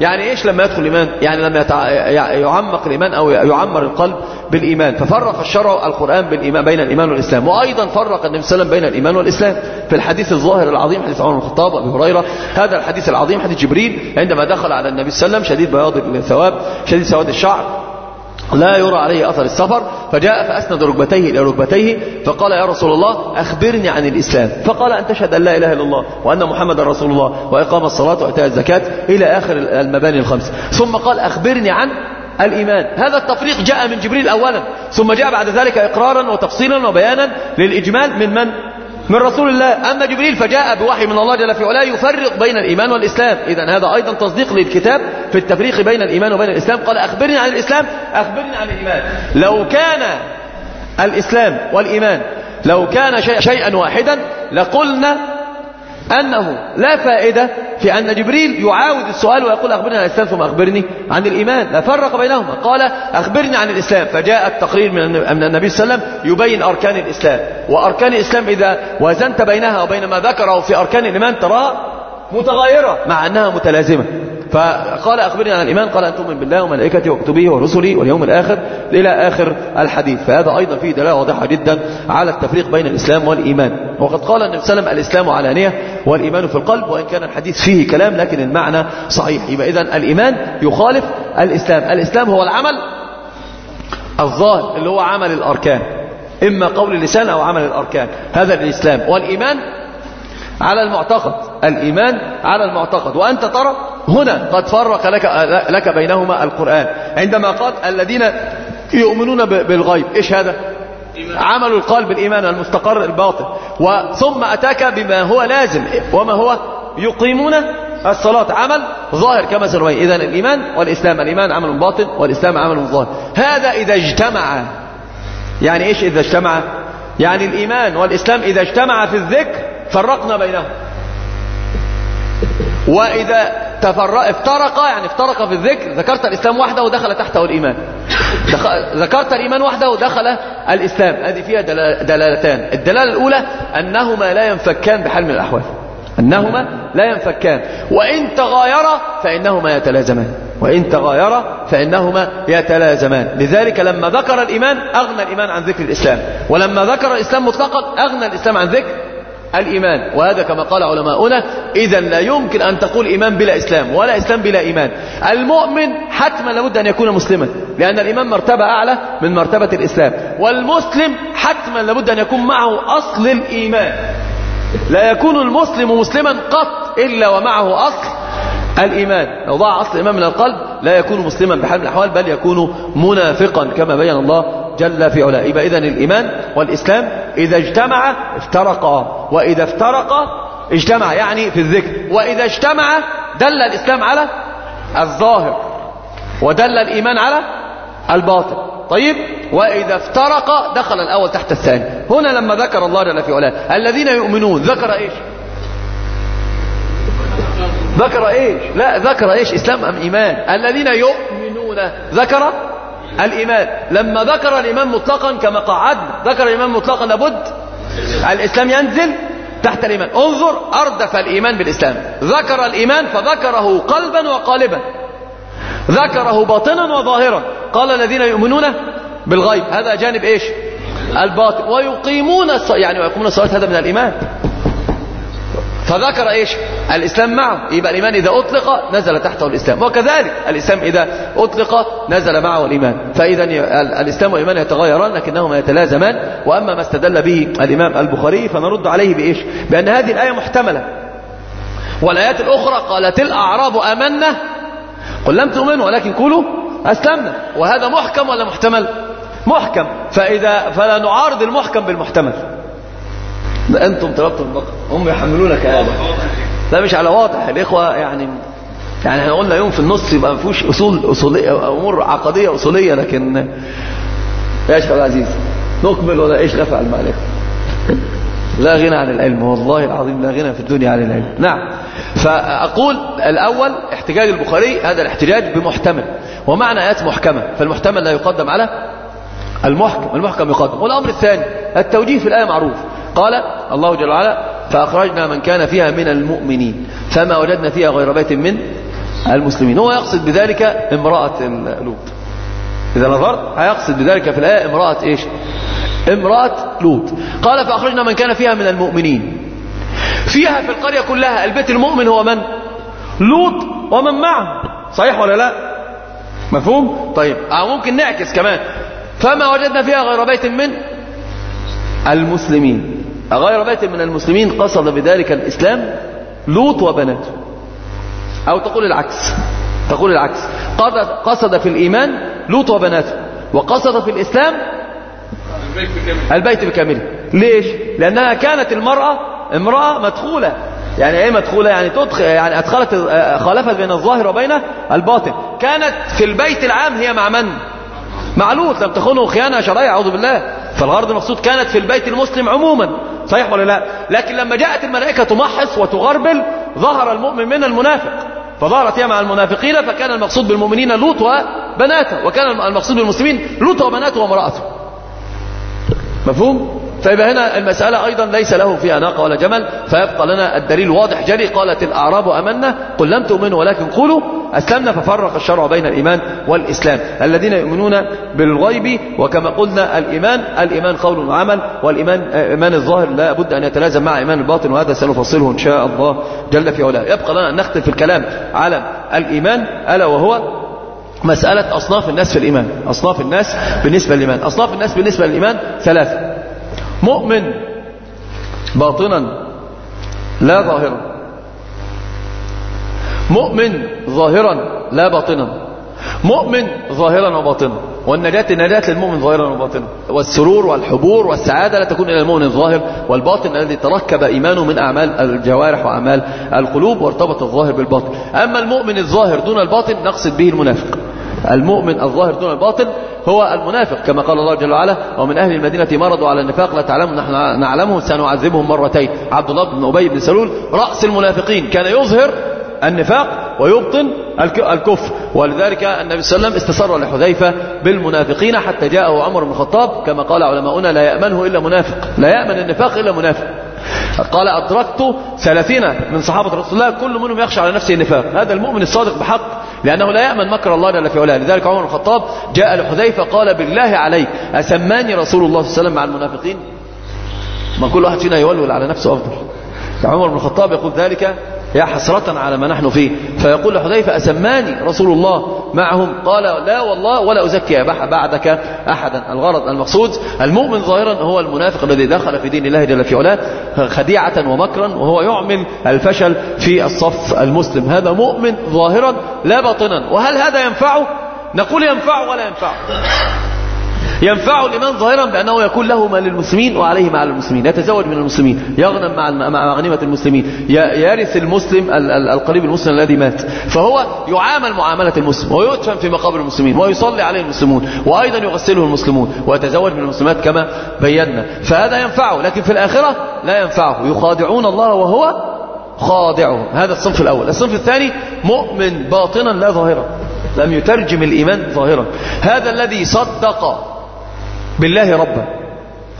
يعني إيش لما يدخل الإيمان؟ يعني لما يتع... يعمق الإيمان أو يعمر القلب بالإيمان. ففرق الشرع القرآن بالإيمان بين الإيمان والإسلام. وأيضا فرق النبي صلى الله عليه وسلم بين الإيمان والإسلام. في الحديث الظاهر العظيم حديث عمر بن الخطاب وابي هريرة هذا الحديث العظيم حديث جبريل عندما دخل على النبي صلى الله عليه وسلم شديد بياض الثواب شديد سواد الشعر لا يرى عليه أثر السفر فجاء فأسند ركبتيه إلى ركبتيه فقال يا رسول الله أخبرني عن الإسلام. فقال أن تشهد أن لا إله إلا الله وأن محمد رسول الله وإقام الصلاة وإيتاء الزكاة إلى آخر المباني الخمس. ثم قال أخبرني عن الإيمان. هذا التفريق جاء من جبريل أولا ثم جاء بعد ذلك إقرارا وتفصيلا وبيانا للإجمال من من؟ من رسول الله. أما جبريل فجاء بوحي من الله جل في علاه يفرق بين الإيمان والإسلام. إذا هذا أيضا تصديق للكتاب في التفريق بين الإيمان وبين الإسلام. قال أخبرني عن الإسلام أخبرني عن الإيمان. لو كان الإسلام والإيمان لو كان شيئا واحدا لقلنا أنه لا فائدة في أن جبريل يعاود السؤال ويقول أخبرني عن الإسلام ثم أخبرني عن الإيمان. لا فرق بينهما. قال أخبرني عن الإسلام. فجاء التقرير من النبي صلى الله عليه وسلم يبين أركان الإسلام. وأركان الإسلام إذا وزنت بينها وبين ما ذكره في أركان الإيمان تراها متغيرة مع أنها متلازمة. فقال أخبرني عن الإيمان قال أن تؤمن بالله وملائكته وكتبه ورسله واليوم الآخر إلى آخر الحديث. فهذا أيضا فيه دلالة واضحة جدا على التفريق بين الإسلام والإيمان. وقد قال النبي صلى الله عليه وسلم الإسلام علانية والإيمان في القلب وإن كان الحديث فيه كلام لكن المعنى صحيح. يبقى إذن الإيمان يخالف الإسلام. الإسلام هو العمل الظاهر اللي هو عمل الأركان إما قول اللسان أو عمل الأركان. هذا الإسلام. والإيمان على المعتقد. الإيمان على المعتقد. وأنت ترى هنا قد فرق لك, لك بينهما القرآن. عندما قال الذين يؤمنون بالغيب. إيش هذا؟ عمل القلب الإيمان المستقر الباطن. وثم أتاك بما هو لازم. وما هو؟ يقيمون الصلاة. عمل ظاهر كما سنوين إذن الإيمان والإسلام. الإيمان عمل باطن والإسلام عمل ظاهر. هذا إذا اجتمع. يعني إيش إذا اجتمع؟ يعني الإيمان والإسلام إذا اجتمع في الذكر فرقنا بينهم. وإذا تفرق افترق يعني افترق في الذكر ذكرت الإسلام وحده ودخل تحته الإيمان. ذكرت الإيمان وحده ودخل الإسلام. هذه فيها دلالتان. الدلالة الأولى أنهما لا ينفكان بحال من الأحوال. أنهما لا ينفكان. وإن تغايرا فإنهما يتلازمان. وإن تغايرا فإنهما يتلازمان. لذلك لما ذكر الإيمان أغنى الإيمان عن ذكر الإسلام. ولما ذكر الإسلام مطلقا أغنى الإسلام عن ذكر الإيمان. وهذا كما قال علماؤنا إذا لا يمكن أن تقول إيمان بلا إسلام ولا إسلام بلا إيمان. المؤمن حتما لابد أن يكون مسلما لأن الإيمان مرتبة أعلى من مرتبة الإسلام. والمسلم حتما لابد أن يكون معه أصل الإيمان. لا يكون المسلم مسلما قط إلا ومعه أصل الإيمان. لو ضاع أصل الإيمان من القلب لا يكون مسلما بحال من الأحوال بل يكون منافقا كما بين الله جل في علاه. يبقى إذن الإيمان والإسلام إذا اجتمع افترقا. وإذا افترقا اجتمع يعني في الذكر. وإذا اجتمع دل الإسلام على الظاهر. ودل الإيمان على الباطن. طيب؟ وإذا افترق دخل الأول تحت الثاني. هنا لما ذكر الله جل في علاه. الذين يؤمنون ذكر إيش؟ ذكر إيش؟ لا ذكر إيش؟ إسلام أم إيمان؟ الذين يؤمنون ذكر الإيمان. لما ذكر الإيمان مطلقا كما قعدنا ذكر الإيمان مطلقا لابد الإسلام ينزل تحت الإيمان. انظر أردف الإيمان بالإسلام. ذكر الإيمان فذكره قلبا وقالبا. ذكره باطنا وظاهرا. قال الذين يؤمنون بالغيب. هذا جانب إيش؟ الباطن. ويقيمون الصلاة يعني ويقومون الصلاة هذا من الإيمان. فذكر إيش؟ الإسلام معه. يبقى الإيمان إذا أطلق نزل تحته الإسلام. وكذلك الإسلام إذا أطلق نزل معه الإيمان. فإذا الإسلام والإيمان يتغيران لكنهما يتلازمان. وأما ما استدل به الإمام البخاري فنرد عليه بإيش؟ بأن هذه الآية محتملة. والآيات الأخرى قالت الأعراب آمنا. قل لم تؤمنوا ولكن قولوا أسلمنا. وهذا محكم ولا محتمل؟ محكم. فإذا فلا نعارض المحكم بالمحتمل. ده أنتم طلبتم البقر هم يحملونك هذا ده مش على واضح. الإخوة يعني يعني إحنا قلنا يوم في النص يبقى ما فيهوش أصول أصولية أمور عقدية أصولية لكن يا شيخ العزيز نكمل ولا إيش غفع المعرفة؟ لا غنى عن العلم والله العظيم لا غنى في الدنيا عن العلم. نعم. فأقول الأول احتجاج البخاري هذا الاحتجاج بمحتمل ومعنى آيات محكمة. فالمحتمل لا يقدم على المحكم المحكم يقدم. والأمر الثاني التوجيه في الآية معروف. قال الله جل وعلا فأخرجنا من كان فيها من المؤمنين فما وجدنا فيها غير بيت من المسلمين. هو يقصد بذلك امرأة لوط. إذا نظرت هيقصد بذلك في الآية امرأة إيش؟ امرأة لوط. قال فأخرجنا من كان فيها من المؤمنين. فيها في القرية كلها البيت المؤمن هو من؟ لوط ومن معه. صحيح ولا لا؟ مفهوم؟ طيب أو ممكن نعكس كمان. فما وجدنا فيها غير بيت من المسلمين. غير بيت من المسلمين قصد بذلك الإسلام لوط وبناته أو تقول العكس. تقول العكس. قصد في الإيمان لوط وبناته وقصد في الإسلام البيت بكامله. ليش؟ لأنها كانت المرأة امرأة مدخولة. يعني إيه مدخولة؟ يعني تدخل يعني ادخلت خالفت بين الظاهر وبين الباطن. كانت في البيت العام هي مع من؟ مع لوط. لم تخونه خيانة شرعية. أعوذ بالله. فالغرض المقصود كانت في البيت المسلم عموما. صحيح ولا لا؟ لكن لما جاءت الملائكة تمحص وتغربل ظهر المؤمن من المنافق. فظهرت هي مع المنافقين فكان المقصود بالمؤمنين لوط وبناته وكان المقصود بالمسلمين لوط وبناته وامرأته. مفهوم؟ فيبقى هنا المسألة أيضا ليس له فيها ناقة ولا جمل فيبقى لنا الدليل واضح جلي قالت الأعراب أمنا قل لم تؤمنوا ولكن قولوا أسلمنا ففرق الشرع بين الإيمان والإسلام. الذين يؤمنون بالغيب وكما قلنا الإيمان الإيمان قول وعمل والإيمان إيمان الظاهر لا بد أن يتلازم مع إيمان الباطن وهذا سنفصله إن شاء الله جل في علاه. يبقى لنا أن نختم في الكلام على الإيمان ألا وهو مسألة أصناف الناس في الإيمان. أصناف الناس بالنسبة للإيمان. أصناف الناس بالنسبة للإيمان ثلاثة. مؤمن باطنا لا ظاهرا. مؤمن ظاهرا لا باطنا. مؤمن ظاهرا وباطنا. والنجاة النجاة للمؤمن ظاهرا وباطنا. والسرور والحبور والسعادة لا تكون إلى المؤمن الظاهر. والباطن الذي تركب إيمانه من أعمال الجوارح وأعمال القلوب وارتبط الظاهر بالباطن. أما المؤمن الظاهر دون الباطن نقصد به المنافق. المؤمن الظاهر دون الباطن هو المنافق كما قال الله جل وعلا ومن أهل المدينة مرضوا على النفاق لا تعلمون نحن نعلمه سنعذبهم مرتين. عبد الله بن أبي بن سلول رأس المنافقين كان يظهر النفاق ويبطن الكفر ولذلك النبي صلى الله عليه وسلم استسر لحذيفة بالمنافقين حتى جاءه عمر بن الخطاب كما قال علماؤنا لا يأمنه إلا منافق لا يأمن النفاق إلا منافق. قال أدركت ثلاثين من صحابة رسول الله كل منهم يخشى على نفسه النفاق. هذا المؤمن الصادق بحق لأنه لا يأمن مكر الله جل في علاه. لذلك عمر الخطاب جاء لحذيفة قال بالله عليك أسماني رسول الله صلى الله عليه وسلم مع المنافقين؟ ما كل واحد فينا يولول على نفسه أفضل. عمر بن الخطاب يقول ذلك يا حسرة على ما نحن فيه. فيقول لحذيفة أسماني رسول الله معهم؟ قال لا والله ولا أزكي بعدك أحدا. الغرض المقصود المؤمن ظاهرا هو المنافق الذي دخل في دين الله جل في علاه خديعة ومكرا وهو يعمل الفشل في الصف المسلم. هذا مؤمن ظاهرا لا باطنا. وهل هذا ينفعه؟ نقول ينفعه ولا ينفعه ينفع الإيمان ظاهرا بأنه يكون له ما للمسلمين وعليه مع المسلمين يتزوج من المسلمين يغنم مع مع غنيمة المسلمين يرث المسلم القريب المسلم الذي مات فهو يعامل معاملة المسلم ويدفن في مقابر المسلمين ويصلي عليه المسلمون وأيضا يغسله المسلمون ويتزوج من المسلمات كما بينا فهذا ينفعه لكن في الآخرة لا ينفعه يخادعون الله وهو خاضعهم هذا الصنف الأول الصنف الثاني مؤمن باطنا لا ظاهرا لم يترجم الإيمان ظاهرا هذا الذي صدق بالله ربا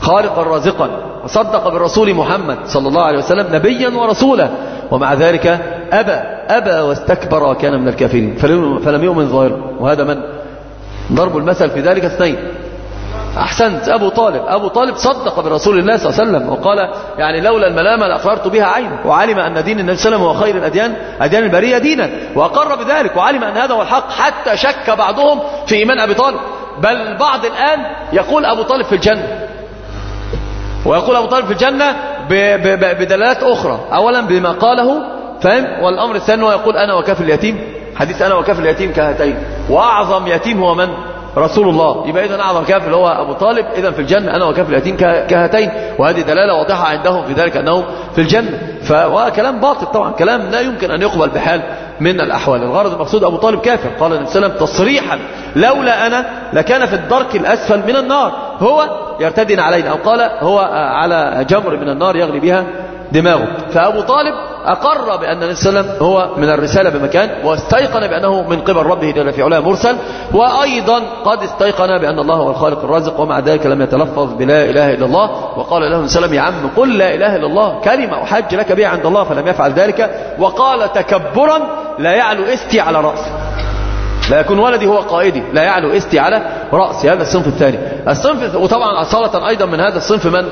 خالقا رازقا وصدق بالرسول محمد صلى الله عليه وسلم نبيا ورسولا ومع ذلك أبى أبى واستكبر وكان من الكافرين. فلم يؤمن ظاهرا وهذا من؟ ضرب المثل في ذلك اثنين. أحسنت أبو طالب أبو طالب صدق برسول الله صلى الله عليه وسلم وقال يعني لولا الملامة لأقررت بها عينه وعلم أن دين النبي صلى الله عليه وسلم هو خير الأديان أديان البرية دينا وأقر بذلك وعلم أن هذا هو الحق حتى شك بعضهم في إيمان أبي طالب. بل البعض الآن يقول أبو طالب في الجنة. ويقول أبو طالب في الجنة بدلالات أخرى. أولا بما قاله فهم والأمر الثاني هو يقول أنا وكاف اليتيم؟ حديث أنا وكاف اليتيم كهاتين. وأعظم يتيم هو من؟ رسول الله. يبقى إذا أعظم كافر اللي هو أبو طالب. إذا في الجنة أنا وكافر اليتيم كهاتين. وهذه دلالة واضحة عندهم في ذلك أنهم في الجنة. فكلام باطل طبعا. كلام لا يمكن أن يقبل بحال من الأحوال. الغرض المقصود أبو طالب كافر. قال النبي صلى الله عليه وسلم تصريحا. لولا أنا لكان في الدرك الأسفل من النار. هو يرتدن علينا. أو قال هو على جمر من النار يغلي بها دماغه. فأبو طالب أقر بأن النبي صلى الله عليه وسلم هو من الرسالة بمكان واستيقن بأنه من قبل ربه جل في علاه مرسل وأيضا قد استيقن بأن الله هو الخالق الرازق ومع ذلك لم يتلفظ بلا إله إلا الله. وقال له وسلم يا عم قل لا إله إلا الله كلمة أحج لك بها عند الله فلم يفعل ذلك. وقال تكبرا لا يعلو إستي على رأسه لا يكون ولدي هو قائدي لا يعلو إستي على رأسي. هذا الصنف الثاني. الصنف وطبعا أصالة أيضا من هذا الصنف من؟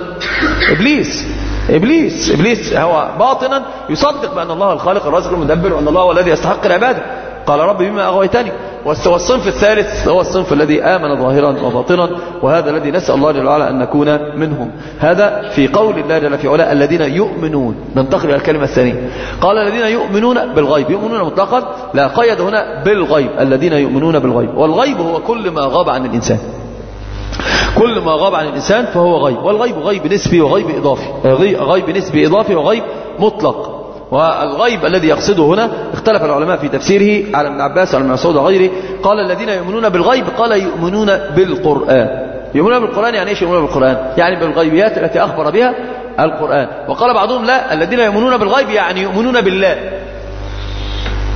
إبليس. إبليس. إبليس هو باطنا يصدق بأن الله الخالق الرازق المدبر وأن الله هو الذي يستحق العبادة. قال رب بما أغويتني. والصنف الثالث. هو الصنف الذي آمن ظاهرا وباطنا. وهذا الذي نسأل الله جل وعلا أن نكون منهم. هذا في قول الله جل في علاء الذين يؤمنون. ننتقل إلى الكلمة الثانية. قال الذين يؤمنون بالغيب. يؤمنون مطلقا. لا قيد هنا بالغيب. الذين يؤمنون بالغيب. والغيب هو كل ما غاب عن الإنسان. كل ما غاب عن الإنسان فهو غيب. والغيب غيب نسبي وغيب إضافي. غيب نسبي إضافي وغيب مطلق. والغيب الذي يقصده هنا اختلف العلماء في تفسيره على ابن عباس وعلى مسعود وغيره. قال الذين يؤمنون بالغيب قال يؤمنون بالقرآن. يؤمنون بالقرآن يعني إيش يؤمنون بالقرآن؟ يعني بالغيبيات التي أخبر بها القرآن. وقال بعضهم لا الذين يؤمنون بالغيب يعني يؤمنون بالله.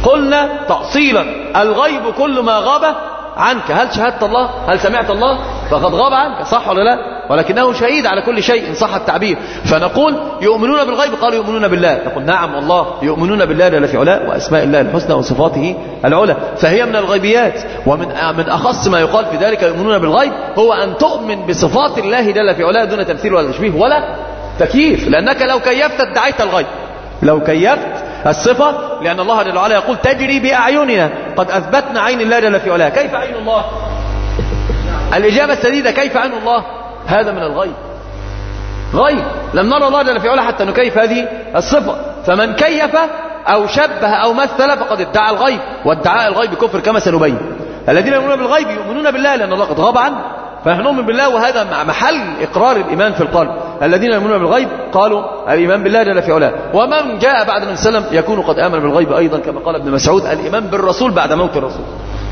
قلنا تأصيلا. الغيب كل ما غاب عنك. هل شهدت الله؟ هل سمعت الله؟ فقد غاب عنك. صح ولا لا؟ ولكنه شهيد على كل شيء إن صح التعبير. فنقول يؤمنون بالغيب قالوا يؤمنون بالله. نقول نعم والله يؤمنون بالله جل في علاء وأسماء الله الحسنى وصفاته العلى. فهي من الغيبيات. ومن من أخص ما يقال في ذلك يؤمنون بالغيب هو أن تؤمن بصفات الله جل في علاء دون تمثيل ولا تشبيه ولا تكييف. لأنك لو كيفت ادعيت الغيب. لو كيفت الصفة لأن الله جل وعلا يقول تجري بأعيننا. قد أثبتنا عين الله جل في علاه. كيف عين الله؟ الإجابة السديدة كيف عين الله؟ هذا من الغيب. غيب. لم نرى الله جل في علاه حتى نكيف هذه الصفة. فمن كيف أو شبه أو مثل فقد ادعى الغيب. وادعاء الغيب كفر كما سنبين. الذين يؤمنون بالغيب يؤمنون بالله لأن الله قد غاب عنه. فنحن نؤمن بالله وهذا محل إقرار الإيمان في القلب. الذين يؤمنون بالغيب قالوا الإيمان بالله جل في علاه. ومن جاء بعد عليه وسلم يكون قد آمن بالغيب أيضا كما قال ابن مسعود الإيمان بالرسول بعد موت الرسول.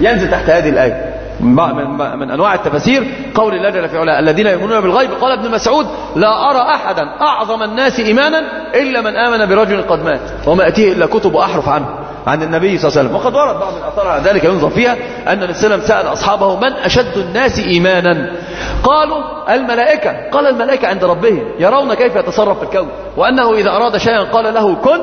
ينزل تحت هذه الآية. من, من أنواع التفاسير قول الله جل في علاه. الذين يؤمنون بالغيب قال ابن مسعود لا أرى أحدا أعظم الناس إيمانا إلا من آمن برجل قد مات. وما أتيه إلا كتب أحرف عنه. عن النبي صلى الله عليه وسلم. وقد ورد بعض الآثار على ذلك ينظر فيها أن النبي صلى الله عليه وسلم سأل أصحابه من أشد الناس إيمانا. قالوا الملائكة. قال الملائكة عند ربهم. يرون كيف يتصرف في الكون. وأنه إذا أراد شيئا قال له كن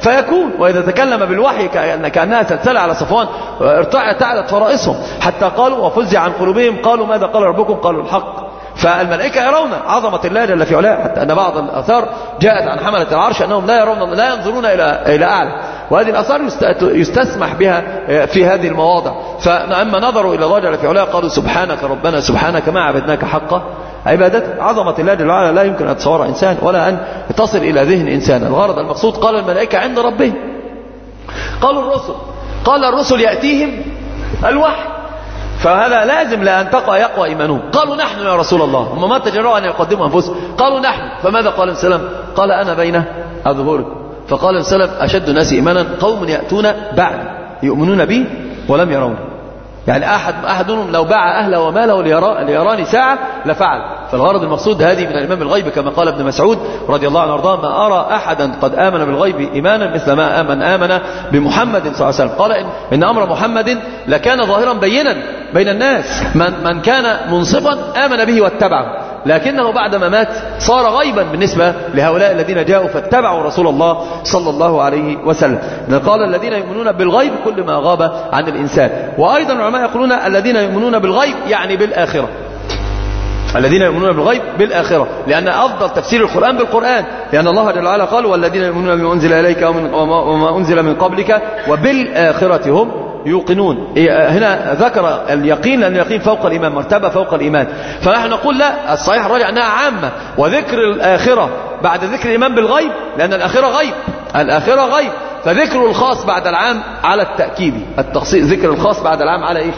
فيكون. وإذا تكلم بالوحي كأن كأنها سلسلة على صفوان ارتعدت فرائصهم. حتى قالوا وفزع عن قلوبهم. قالوا ماذا قال ربكم؟ قالوا الحق. فالملائكة يرون عظمة الله جل في علاه حتى أن بعض الآثار جاءت عن حملة العرش أنهم لا يرون لا ينظرون إلى إلى أعلى. وهذه الآثار يستسمح بها في هذه المواضع. فلما نظروا إلى الله جل في علاه قالوا سبحانك ربنا سبحانك ما عبدناك حقا. عبادة عظمة الله جل وعلا لا يمكن أن تصور إنسان ولا أن تصل إلى ذهن إنسان. الغرض المقصود قال الملائكة عند ربهم. قالوا الرسل قال الرسل يأتيهم الوحي. فهذا لازم لأن تقى يقوى إيمانهم. قالوا نحن يا رسول الله. هم ما تجرؤوا أن يقدموا أنفسهم. قالوا نحن. فماذا قال السلام قال أنا بين أظهركم فقال السلف أشد الناس إيمانا قوم يأتون بعد يؤمنون بي ولم يرون يعني أحد أحدهم لو باع أهله وماله ليراني ساعة لفعل. فالغرض المقصود هذه من الإيمان بالغيب كما قال ابن مسعود رضي الله عنه وأرضاه ما أرى أحدا قد آمن بالغيب إيمانا مثل ما آمن آمن بمحمد صلى الله عليه وسلم. قال إن, إن أمر محمد لكان ظاهرا بينا بين الناس. من, من كان منصفا آمن به واتبعه. لكنه بعدما مات صار غيبا بالنسبة لهؤلاء الذين جاءوا فاتبعوا رسول الله صلى الله عليه وسلم. قال الذين يؤمنون بالغيب كل ما غاب عن الإنسان. وأيضا العلماء يقولون الذين يؤمنون بالغيب يعني بالآخرة. الذين يؤمنون بالغيب بالآخرة. لأن أفضل تفسير القرآن بالقرآن. لأن الله جل وعلا قال والذين يؤمنون بما أنزل إليك وما أنزل من قبلك وبالآخرة هم يوقنون. هنا ذكر اليقين لأن اليقين فوق الإيمان مرتبة فوق الإيمان. فنحن نقول لا الصحيح الراجع أنها عامة. وذكر الآخرة بعد ذكر الإيمان بالغيب لأن الآخرة غيب. الآخرة غيب. فذكر الخاص بعد العام على التأكيد. التخصيص ذكر الخاص بعد العام على إيش؟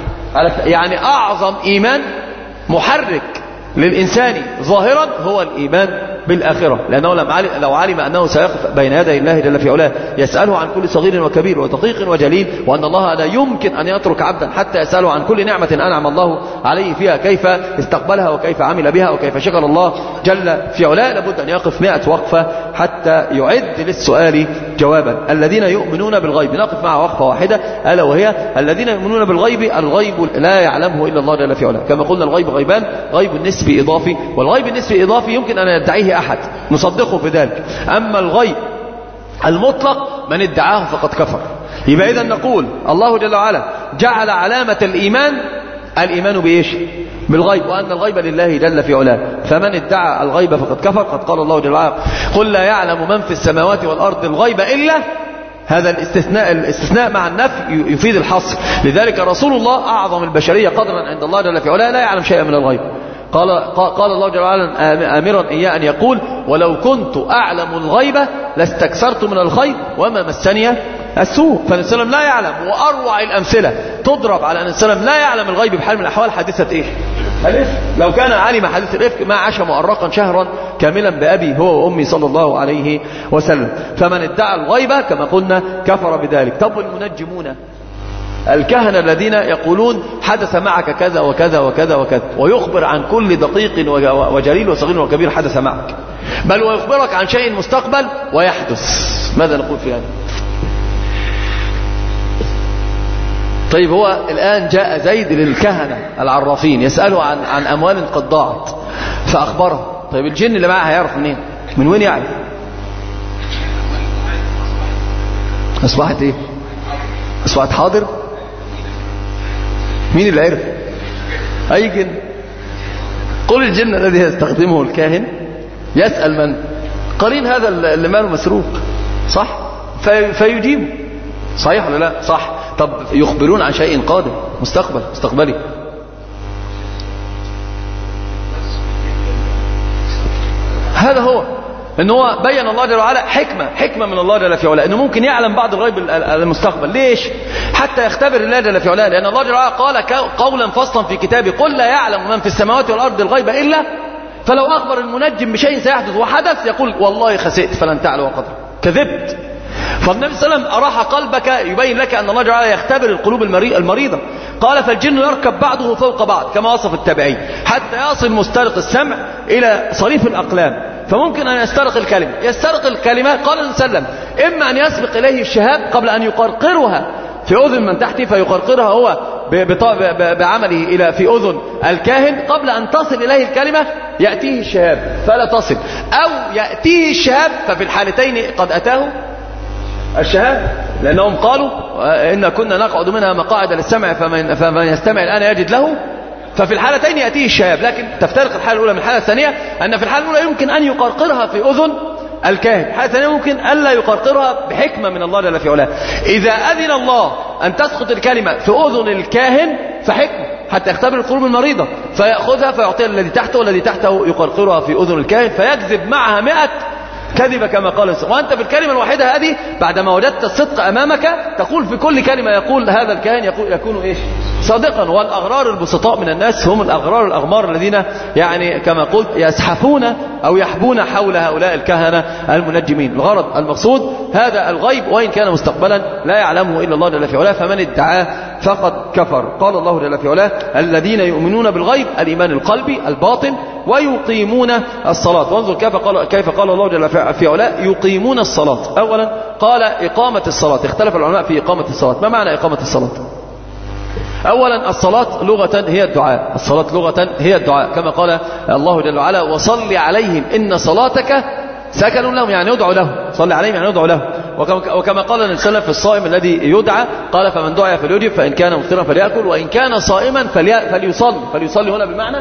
يعني أعظم إيمان محرك للإنسان ظاهرا هو الإيمان بالآخرة. لأنه لم علم لو علم أنه سيقف بين يدي الله جل في علاه يسأله عن كل صغير وكبير ودقيق وجليل وأن الله لا يمكن أن يترك عبدا حتى يسأله عن كل نعمة أنعم الله عليه فيها كيف استقبلها وكيف عمل بها وكيف شكر الله جل في علاه. لابد أن يقف مئة وقفة حتى يعد للسؤال جوابا. الذين يؤمنون بالغيب نقف مع وقفة واحدة ألا وهي الذين يؤمنون بالغيب الغيب لا يعلمه إلا الله جل في علاه. كما قلنا الغيب غيبان غيب النسبي إضافي والغيب النسبي إضافي يمكن أن يدعيه أحد نصدقه في ذلك. أما الغيب المطلق من ادعاه فقد كفر. يبقى إذا نقول الله جل وعلا جعل علامة الإيمان الإيمان بإيش؟ بالغيب. وأن الغيب لله جل في علاه. فمن ادعى الغيب فقد كفر. قد قال الله جل وعلا قل لا يعلم من في السماوات والأرض الغيب إلا هذا الاستثناء الاستثناء مع النفي يفيد الحصر. لذلك رسول الله أعظم البشرية قدرا عند الله جل في علاه لا يعلم شيئا من الغيب. قال قال الله جل وعلا آمرا إياه أن يقول ولو كنت أعلم الغيب لاستكثرت من الخير وما مسني السوء. صلى لا يعلم وأروع الأمثلة. تضرب على أن السلام لا يعلم الغيب بحال من الأحوال حادثة إيه؟ الإفك لو كان عالم حديث الإفك ما عاش مؤرقا شهرا كاملا بأبي هو وأمي صلى الله عليه وسلم. فمن ادعى الغيب كما قلنا كفر بذلك. طب المنجمون الكهنة الذين يقولون حدث معك كذا وكذا وكذا وكذا. ويخبر عن كل دقيق وجليل وصغير وكبير حدث معك. بل ويخبرك عن شيء مستقبل ويحدث. ماذا نقول في هذا؟ طيب هو الآن جاء زيد للكهنة العرافين يسأله عن, عن أموال قد ضاعت فأخبره. طيب الجن اللي معاه هيعرف منين؟ من وين يعرف أصبحت إيه؟ أصبحت حاضر؟ مين اللي عرف؟ أي جن؟ قل الجن الذي يستخدمه الكاهن. يسأل من؟ قرين هذا اللي ماله مسروق. صح؟ في فيجيب صحيح ولا لا؟ صح. طب يخبرون عن شيء قادم. مستقبل مستقبلي. هذا هو. إن هو بين الله جل وعلا حكمة حكمة من الله جل في إنه ممكن يعلم بعض الغيب المستقبل. ليش؟ حتى يختبر الله جل في لأن الله جل وعلا قال قولا فصلا في كتابه قل لا يعلم من في السماوات والأرض الغيب إلا فلو أخبر المنجم بشيء سيحدث وحدث يقول والله خسئت فلن تعلو قدر كذبت. فالنبي صلى الله عليه وسلم أراح قلبك يبين لك أن الله جل وعلا يختبر القلوب المريضة. قال فالجن يركب بعضه فوق بعض كما وصف التابعين حتى يصل مسترق السمع إلى صريف الأقلام. فممكن أن يسترق الكلمة. يسترق الكلمة قال النبي صلى الله عليه وسلم إما أن يسبق إليه الشهاب قبل أن يقرقرها في أذن من تحته فيقرقرها هو بعمله إلى في أذن الكاهن قبل أن تصل إليه الكلمة يأتيه الشهاب فلا تصل. أو يأتيه الشهاب ففي الحالتين قد أتاه الشهادة لأنهم قالوا إن كنا نقعد منها مقاعد للسمع فمن, فمن يستمع الآن يجد له ففي الحالتين يأتيه الشهاب لكن تفترق الحالة الأولى من الحالة الثانية أن في الحالة الأولى يمكن أن يقرقرها في أذن الكاهن الحالة الثانية ممكن ألا يقرقرها بحكمة من الله جل في علاه. إذا أذن الله أن تسقط الكلمة في أذن الكاهن فحكمة حتى يختبر القلوب المريضة فيأخذها فيعطيها الذي تحته والذي تحته يقرقرها في أذن الكاهن فيكذب معها مئة كذب كما قال وأنت في الكلمة الواحدة هذه بعدما وجدت الصدق أمامك تقول في كل كلمة يقول هذا الكاهن يقول يكون إيش؟ صادقا. والأغرار البسطاء من الناس هم الأغرار الأغمار الذين يعني كما قلت يزحفون أو يحبون حول هؤلاء الكهنة المنجمين. الغرض المقصود هذا الغيب وإن كان مستقبلا لا يعلمه إلا الله جل في علاه فمن ادعاه فقد كفر. قال الله جل في علاه الذين يؤمنون بالغيب الإيمان القلبي الباطن ويقيمون الصلاة. وانظر كيف قال, كيف قال الله جل في علاه يقيمون الصلاة. أولا قال إقامة الصلاة. اختلف العلماء في إقامة الصلاة. ما معنى إقامة الصلاة؟ أولا الصلاة لغة هي الدعاء. الصلاة لغة هي الدعاء. كما قال الله جل وعلا وصل عليهم إن صلاتك سكن لهم يعني يدعو له صلي عليهم يعني يدعو له وكما قال النبي صلى الله عليه وسلم في الصائم الذي يدعى قال فمن دعي فليجب فإن كان مفطرا فليأكل وإن كان صائما فليصلي. فليصلي هنا بمعنى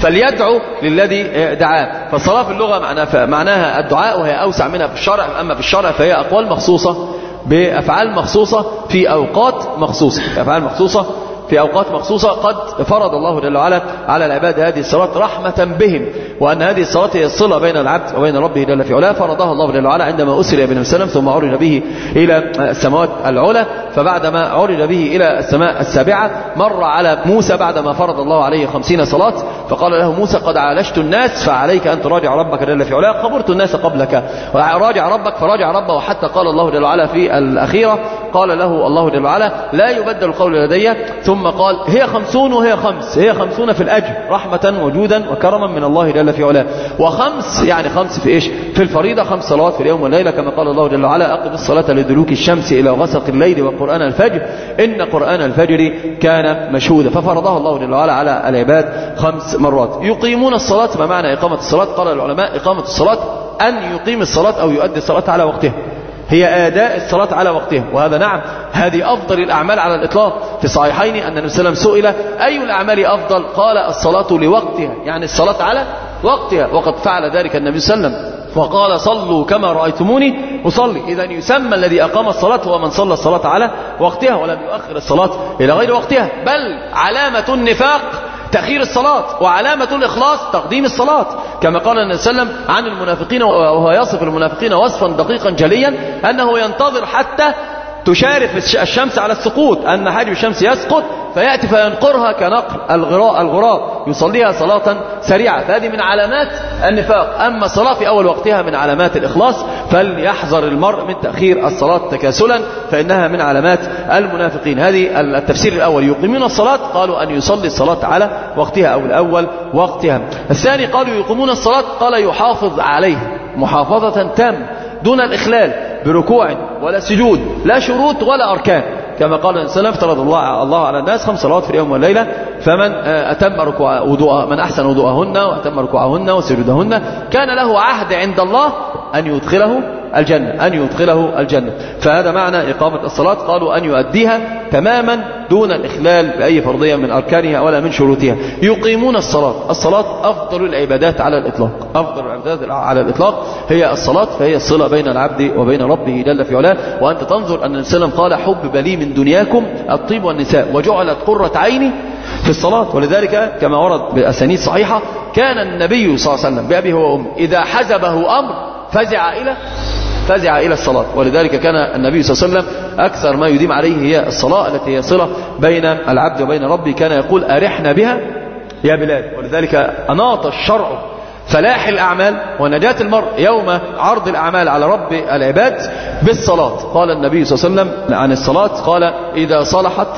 فليدعو للذي دعاه. فالصلاة في اللغة معناها الدعاء وهي أوسع منها في الشرع. أما في الشرع فهي أقوال مخصوصة بأفعال مخصوصة في أوقات مخصوصة. أفعال مخصوصة في أوقات مخصوصة قد فرض الله جل وعلا على العباد هذه الصلاة رحمة بهم وأن هذه الصلاة هي الصلة بين العبد وبين ربه جل في علاه فرضها الله جل وعلا عندما أسر ابن وسلم ثم عرج به إلى السماوات العلى فبعدما عرج به إلى السماء السابعة مر على موسى بعدما فرض الله عليه خمسين صلاة فقال له موسى قد عالجت الناس فعليك أن تراجع ربك جل في علاه قبرت الناس قبلك راجع ربك فراجع ربه وحتى قال الله جل وعلا في الأخيرة قال له الله جل وعلا لا يبدل القول لدي ثم قال هي خمسون وهي خمس. هي خمسون في الأجر رحمة وجودا وكرما من الله جل في علاه. وخمس يعني خمس في إيش؟ في الفريضة خمس صلوات في اليوم والليلة كما قال الله جل وعلا أقم الصلاة لدلوك الشمس إلى غسق الليل وقرآن الفجر. إن قرآن الفجر كان مشهودا. ففرضها الله جل وعلا على العباد خمس مرات. يقيمون الصلاة ما معنى إقامة الصلاة؟ قال العلماء إقامة الصلاة أن يقيم الصلاة أو يؤدي الصلاة على وقتها. هي أداء الصلاة على وقتها وهذا نعم هذه أفضل الأعمال على الإطلاق. في صحيحين أن النبي صلى الله عليه وسلم سئل أي الأعمال أفضل؟ قال الصلاة لوقتها يعني الصلاة على وقتها. وقد فعل ذلك النبي صلى الله عليه وسلم. وقال صلوا كما رأيتموني أصلي. إذا يسمى الذي أقام الصلاة هو من صلى الصلاة على وقتها ولم يؤخر الصلاة إلى غير وقتها. بل علامة النفاق تأخير الصلاة وعلامة الإخلاص تقديم الصلاة. كما قال النبي صلى الله عليه وسلم عن المنافقين وهو يصف المنافقين وصفا دقيقا جليا أنه ينتظر حتى تشارف الشمس على السقوط. أن حاجب الشمس يسقط فيأتي فينقرها كنقر الغراء الغراب يصليها صلاة سريعة. فهذه من علامات النفاق. أما الصلاة في أول وقتها من علامات الإخلاص فليحذر المرء من تأخير الصلاة تكاسلا فإنها من علامات المنافقين. هذه التفسير الأول. يقيمون الصلاة قالوا أن يصلي الصلاة على وقتها أو الأول وقتها. الثاني قالوا يقيمون الصلاة قال يحافظ عليه. محافظة تامة دون الإخلال بركوع ولا سجود لا شروط ولا أركان. كما قال وسلم افترض الله الله على الناس خمس صلوات في اليوم والليلة فمن أتم ركوع وضوء من أحسن وضوءهن وأتم ركوعهن وسجودهن كان له عهد عند الله أن يدخله الجنة أن يدخله الجنة. فهذا معنى إقامة الصلاة. قالوا أن يؤديها تماما دون الإخلال بأي فرضية من أركانها ولا من شروطها. يقيمون الصلاة. الصلاة أفضل العبادات على الإطلاق. أفضل العبادات على الإطلاق هي الصلاة فهي الصلة بين العبد وبين ربه جل في علاه. وأنت تنظر أن النبي قال حب بلي من دنياكم الطيب والنساء وجعلت قرة عيني في الصلاة. ولذلك كما ورد بأسانيد صحيحة كان النبي صلى الله عليه وسلم بأبيه وأمه إذا حزبه أمر فزع إلى فزع إلى الصلاة. ولذلك كان النبي صلى الله عليه وسلم أكثر ما يديم عليه هي الصلاة التي هي صلة بين العبد وبين ربه كان يقول أرحنا بها يا بلال. ولذلك أناط الشرع فلاح الأعمال ونجاة المرء يوم عرض الأعمال على رب العباد بالصلاة. قال النبي صلى الله عليه وسلم عن الصلاة قال إذا صلحت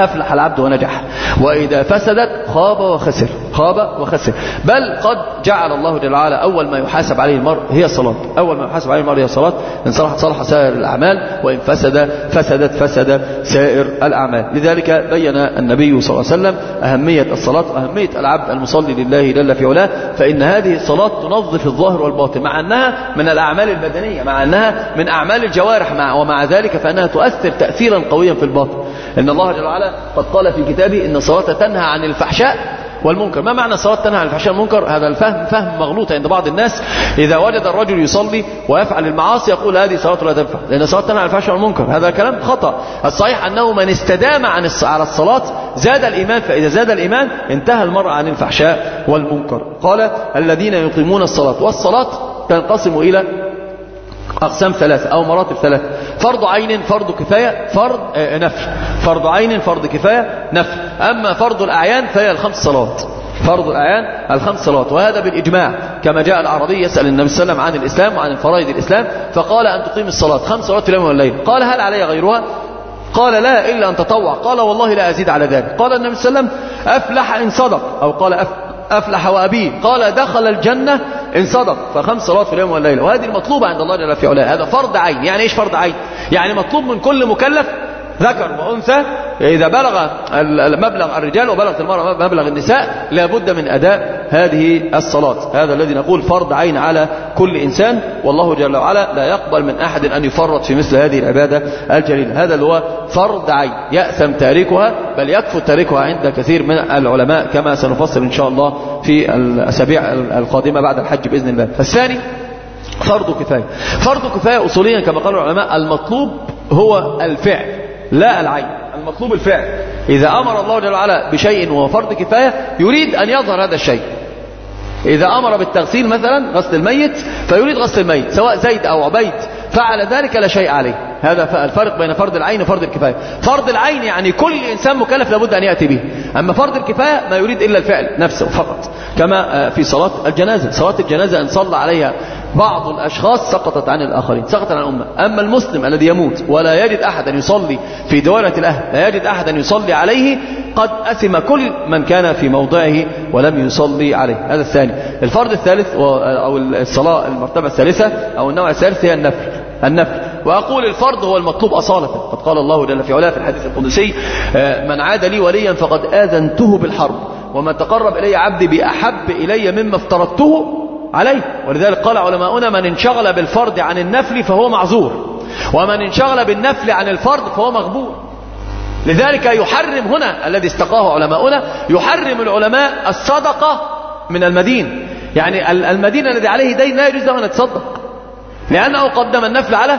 أفلح العبد ونجح. وإذا فسدت خاب وخسر. خاب وخسر. بل قد جعل الله جل وعلا أول ما يحاسب عليه المرء هي الصلاة. أول ما يحاسب عليه المرء هي الصلاة. إن صلحت صلح سائر الأعمال وإن فسد فسدت فسد سائر الأعمال. لذلك بين النبي صلى الله عليه وسلم أهمية الصلاة وأهمية العبد المصلي لله جل في علاه. فإن هذه الصلاة تنظف الظاهر والباطن. مع أنها من الأعمال البدنية مع أنها من أعمال الجوارح مع ومع ذلك فإنها تؤثر تأثيرا قويا في الباطن. إن الله جل وعلا قد قال في كتابه إن الصلاة تنهى عن الفحشاء والمنكر. ما معنى الصلاة تنهى عن الفحشاء والمنكر؟ هذا الفهم فهم مغلوط عند بعض الناس. إذا وجد الرجل يصلي ويفعل المعاصي يقول هذه صلاة لا تنفع لأن الصلاة تنهى عن الفحشاء والمنكر. هذا كلام خطأ. الصحيح أنه من استدام عن على الصلاة زاد الإيمان فإذا زاد الإيمان انتهى المرء عن الفحشاء والمنكر. قال الذين يقيمون الصلاة والصلاة تنقسم إلى أقسام ثلاثة أو مراتب ثلاثة. فرض عين فرض كفاية فرض نفل فرض عين فرض كفاية نفل أما فرض الأعيان فهي الخمس صلوات. فرض الأعيان الخمس صلوات. وهذا بالإجماع. كما جاء العربي يسأل النبي صلى الله عليه وسلم عن الإسلام وعن فرائض الإسلام فقال أن تقيم الصلاة خمس صلوات اليوم والليل. قال هل علي غيرها؟ قال لا إلا أن تطوع. قال والله لا أزيد على ذلك. قال النبي صلى الله عليه وسلم أفلح إن صدق. أو قال أفلح أفلح وأبيه قال دخل الجنة إن صدق. فخمس صلوات في اليوم والليلة. وهذه المطلوبة عند الله جل في علاه. هذا فرض عين. يعني إيش فرض عين؟ يعني مطلوب من كل مكلف ذكر وأنثى إذا بلغ مبلغ الرجال وبلغت المرأة مبلغ النساء لابد من أداء هذه الصلاة. هذا الذي نقول فرض عين على كل إنسان والله جل وعلا لا يقبل من أحد أن يفرط في مثل هذه العبادة الجليلة. هذا اللي هو فرض عين. يأثم تاركها بل يكفر تاركها عند كثير من العلماء كما سنفصل إن شاء الله في الأسابيع القادمة بعد الحج بإذن الله. الثاني فرض كفاية. فرض كفاية أصوليا كما قال العلماء المطلوب هو الفعل. لا العين المطلوب الفعل. إذا أمر الله جل وعلا بشيء وهو فرض كفاية يريد أن يظهر هذا الشيء. إذا أمر بالتغسيل مثلا غسل الميت فيريد غسل الميت سواء زيد أو عبيد فعل ذلك لا شيء عليه. هذا الفرق بين فرض العين وفرض الكفاية. فرض العين يعني كل إنسان مكلف لابد أن يأتي به. أما فرض الكفاية ما يريد إلا الفعل نفسه فقط. كما في صلاة الجنازة. صلاة الجنازة إن صلى عليها بعض الأشخاص سقطت عن الآخرين سقطت عن الأمة. أما المسلم الذي يموت ولا يجد أحدا يصلي في دولة الأهل لا يجد أحدا يصلي عليه قد أثم كل من كان في موضعه ولم يصلي عليه. هذا الثاني. الفرض الثالث أو الصلاة المرتبة الثالثة أو النوع الثالث هي النفل. النفل. وأقول الفرض هو المطلوب أصالة. قد قال الله جل في علاه في الحديث القدسي من عاد لي وليا فقد آذنته بالحرب وما تقرب إلي عبدي بأحب إلي مما افترضته عليه. ولذلك قال علماؤنا من انشغل بالفرض عن النفل فهو معذور ومن انشغل بالنفل عن الفرض فهو مغبور لذلك يحرم هنا الذي استقاه علماؤنا يحرم العلماء الصدقة من المدين. يعني المدين الذي عليه دين لا يجوز له أن يتصدق لأنه قدم النفل على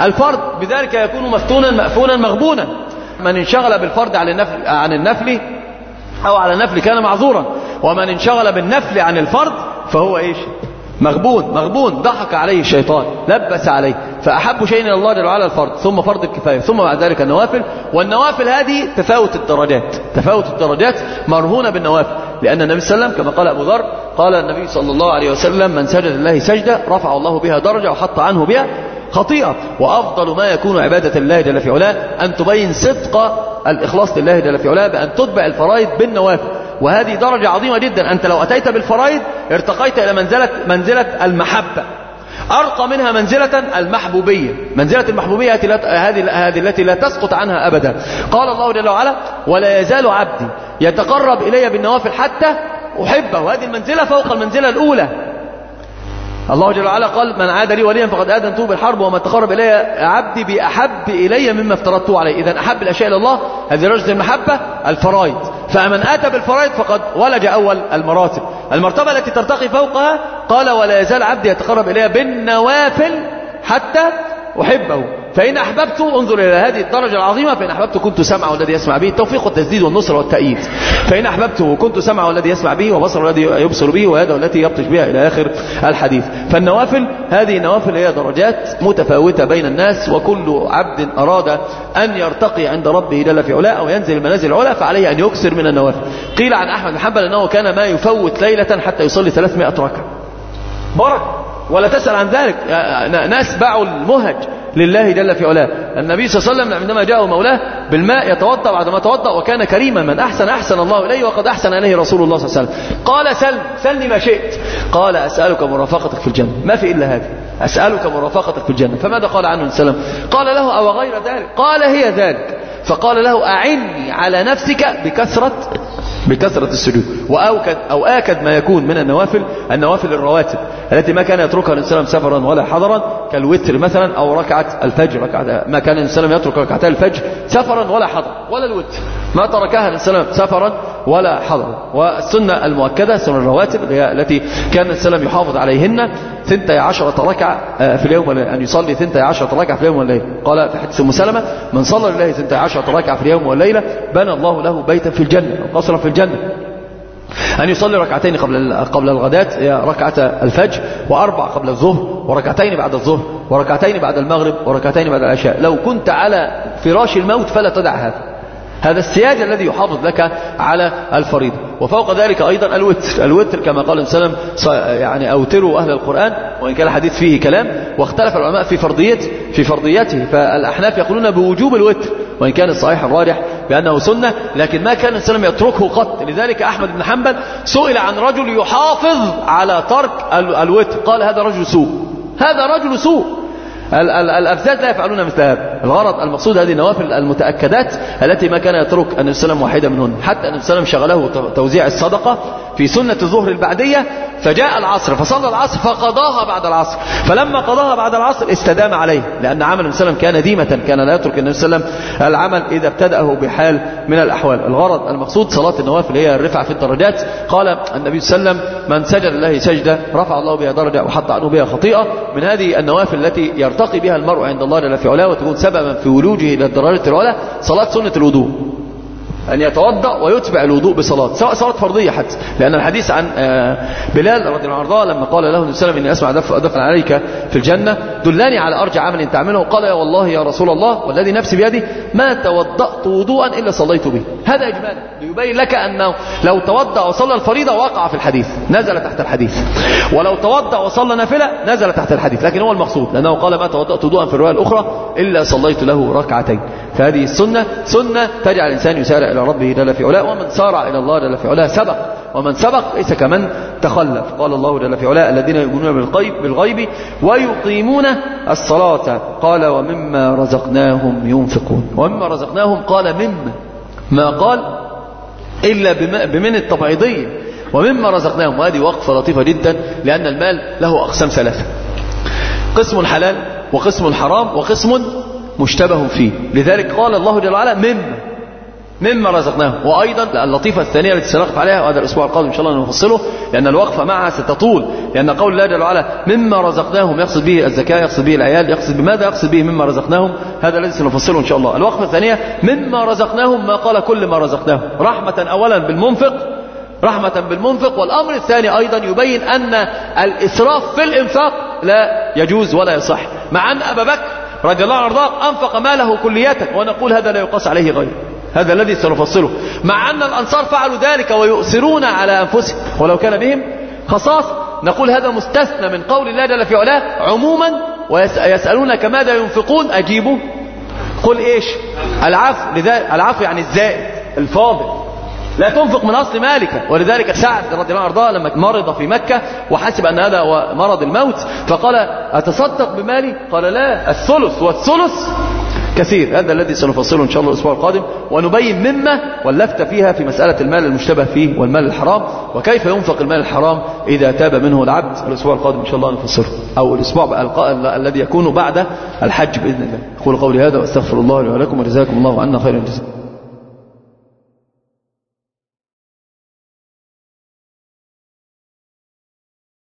الفرض بذلك يكون مفتونا مأفونا مغبونا. من انشغل بالفرض عن النفل, عن النفل أو على النفل كان معذورا. ومن انشغل بالنفل عن الفرض فهو إيش؟ مغبون مغبون. ضحك عليه الشيطان لبس عليه. فأحب شيء إلى الله جل وعلا الفرض ثم فرض الكفاية ثم بعد ذلك النوافل. والنوافل هذه تفاوت الدرجات تفاوت الدرجات مرهونة بالنوافل. لأن النبي صلى الله عليه وسلم كما قال أبو ذر قال النبي صلى الله عليه وسلم من سجد الله سجدة رفع الله بها درجة وحط عنه بها خطيئة. وأفضل ما يكون عبادة الله جل في علاه أن تبين صدق الإخلاص لله جل في علاه بأن تتبع الفرائض بالنوافل. وهذه درجة عظيمة جدا. أنت لو أتيت بالفرائض ارتقيت إلى منزلة, منزلة المحبة. أرقى منها منزلة المحبوبية. منزلة المحبوبية هذه التي لا تسقط عنها أبدا. قال الله جل وعلا ولا يزال عبدي يتقرب إلي بالنوافل حتى أحبه. هذه المنزلة فوق المنزلة الأولى. الله جل وعلا قال من عاد لي وليا فقد آذنته بالحرب وما تقرب إلي عبدي بأحب إلي مما افترضته عليه. إذا أحب الأشياء إلى الله هذه درجة المحبة الفرائض. فمن أتى بالفرائض فقد ولج أول المراتب. المرتبة التي ترتقي فوقها قال ولا يزال عبدي يتقرب إلي بالنوافل حتى أحبه. فإن أحببت انظر إلى هذه الدرجة العظيمة فإن أحببت كنت سمعه الذي يسمع به. التوفيق والتسديد والنصر والتأييد. فإن أحببته كنت سمعه الذي يسمع به وبصره الذي يبصر به ويده التي يبطش بها إلى آخر الحديث. فالنوافل هذه النوافل هي درجات متفاوتة بين الناس وكل عبد أراد أن يرتقي عند ربه جل في علاه أو ينزل المنازل العلا فعليه أن يكسر من النوافل. قيل عن أحمد بن حنبل أنه كان ما يفوت ليلة حتى يصلي 300 ركعة. بركة ولا تسأل عن ذلك. ناس باعوا المهج. لله جل في علاه. النبي صلى الله عليه وسلم عندما جاءه مولاه بالماء يتوضأ بعدما توضأ وكان كريما من أحسن أحسن الله إليه وقد أحسن إليه رسول الله صلى الله عليه وسلم. قال سل سلني ما شئت. قال أسألك مرافقتك في الجنة. ما في إلا هذه. أسألك مرافقتك في الجنة. فماذا قال عنه السلام قال له أو غير ذلك؟ قال هي ذلك. فقال له أعني على نفسك بكثرة بكثرة السجود. وأوكد أو آكد ما يكون من النوافل النوافل الرواتب التي ما كان يتركها الإنسان سفرا ولا حضرا كالوتر مثلا أو ركعة الفجر ركعة ما كان الإنسان يترك ركعتي الفجر سفرا ولا حضرا. ولا الوتر. ما تركها الإنسان سفرا ولا حضرا والسنة المؤكدة سنة الرواتب التي كان السلام يحافظ عليهن ثنتي عشرة ركعة في اليوم أن يصلي ثنتي عشرة ركعة في اليوم والليلة قال في حديث مسلمة من صلى لله ثنتي عشرة ركعة في اليوم والليلة بنى الله له بيتا في الجنة قصرا في الجنة. أن يصلي ركعتين قبل قبل الغداة ركعة الفجر وأربع قبل الظهر وركعتين بعد الظهر وركعتين بعد المغرب وركعتين بعد العشاء. لو كنت على فراش الموت فلا تدع هذا. هذا السياج الذي يحافظ لك على الفريضة. وفوق ذلك أيضا الوتر. الوتر كما قال السلام يعني أوتروا أهل القرآن وإن كان الحديث فيه كلام واختلف العلماء في فرضيته في فرضيته. فالأحناف يقولون بوجوب الوتر وإن كان الصحيح الراجح بأنه سنة لكن ما كان السلام يتركه قط. لذلك أحمد بن حنبل سئل عن رجل يحافظ على ترك الوتر. قال هذا رجل سوء. هذا رجل سوء. الأفزاز لا يفعلون مثل هذا الغرض المقصود هذه النوافل المتأكدات التي ما كان يترك النبي صلى الله عليه وسلم واحدة منهن. حتى النبي صلى الله عليه وسلم شغله توزيع الصدقة في سنة الظهر البعدية فجاء العصر فصلى العصر فقضاها بعد العصر. فلما قضاها بعد العصر استدام عليه لأن عمل النبي صلى الله عليه وسلم كان ديمة كان لا يترك النبي صلى الله عليه وسلم العمل إذا ابتدأه بحال من الأحوال. الغرض المقصود صلاة النوافل هي الرفعة في الدرجات. قال النبي صلى الله عليه وسلم من سجد الله سجدة رفع الله بها درجة وحط عنه بها خطيئة. من هذه النوافل التي يرتقي بها المرء عند الله جل في علاه وتكون سببا في ولوجه إلى الدرجة العلى صلاة سنة الوضوء. أن يتوضأ ويتبع الوضوء بصلاة سواء صلاة فرضية حتى. لأن الحديث عن بلال رضي الله عنه لما قال له النبي صلى الله عليه وسلم إني أسمع دفع عليك في الجنة دلاني على أرجع عمل تعمله قال يا والله يا رسول الله والذي نفسي بيدي ما توضأت وضوءا إلا صليت به. هذا إجمالا. ليبين لك أنه لو توضأ وصلى الفريضة وقع في الحديث نزل تحت الحديث. ولو توضأ وصلى نافلة نزل تحت الحديث. لكن هو المقصود لأنه قال ما توضأت وضوءا في الرواية الأخرى إلا صليت له ركعتين. فهذه السنة سنة تجعل الإنسان يسارع إلى ربه جل في علاه ومن سارع إلى الله جل في علاه سبق ومن سبق ليس كمن تخلف. قال الله جل في علاه الذين يؤمنون بالغيب, بالغيب ويقيمون الصلاة. قال ومما رزقناهم ينفقون. ومما رزقناهم قال مما. ما قال إلا بمن التبعيضية ومما رزقناهم. وهذه وقفة لطيفة جدا لأن المال له أقسام ثلاثة. قسم حلال وقسم حرام وقسم مشتبه فيه. لذلك قال الله جل وعلا مما. مما رزقناهم وأيضا اللطيفة الثانية التي سنقف عليها وهذا الأسبوع القادم إن شاء الله نفصله لأن الوقفة معها ستطول لأن قول الله جل وعلا مما رزقناهم يقصد به الزكاة يقصد به العيال يقصد بماذا يقصد به مما رزقناهم. هذا الذي سنفصله إن شاء الله. الوقفة الثانية مما رزقناهم ما قال كل ما رزقناهم رحمة أولا بالمنفق رحمة بالمنفق. والأمر الثاني أيضا يبين أن الإسراف في الإنفاق لا يجوز ولا يصح. مع أن أبا بكر رضي الله عنه أنفق ماله كلية ونقول هذا لا يقاس عليه غيره. هذا الذي سنفصله. مع أن الأنصار فعلوا ذلك ويؤثرون على أنفسهم. ولو كان بهم خصاص نقول هذا مستثنى من قول الله جل في علاه عموما ويسألونك ماذا ينفقون؟ أجيبوا قل إيش؟ العفو. لذلك العفو يعني الزائد الفاضل. لا تنفق من أصل مالك. ولذلك سعد رضي الله عنه لما مرض في مكة وحسب أن هذا هو مرض الموت فقال أتصدق بمالي؟ قال لا الثلث والثلث. كثير. هذا الذي سنفصله إن شاء الله الأسبوع القادم. ونبين مما ولفت فيها في مسألة المال المشتبه فيه والمال الحرام. وكيف ينفق المال الحرام إذا تاب منه العبد الأسبوع القادم إن شاء الله نفسره أو الأسبوع الذي يكون بعد الحج بإذن الله. أقول قولي هذا وأستغفر الله لي ولكم وجزاكم الله عنا خيرا جزاء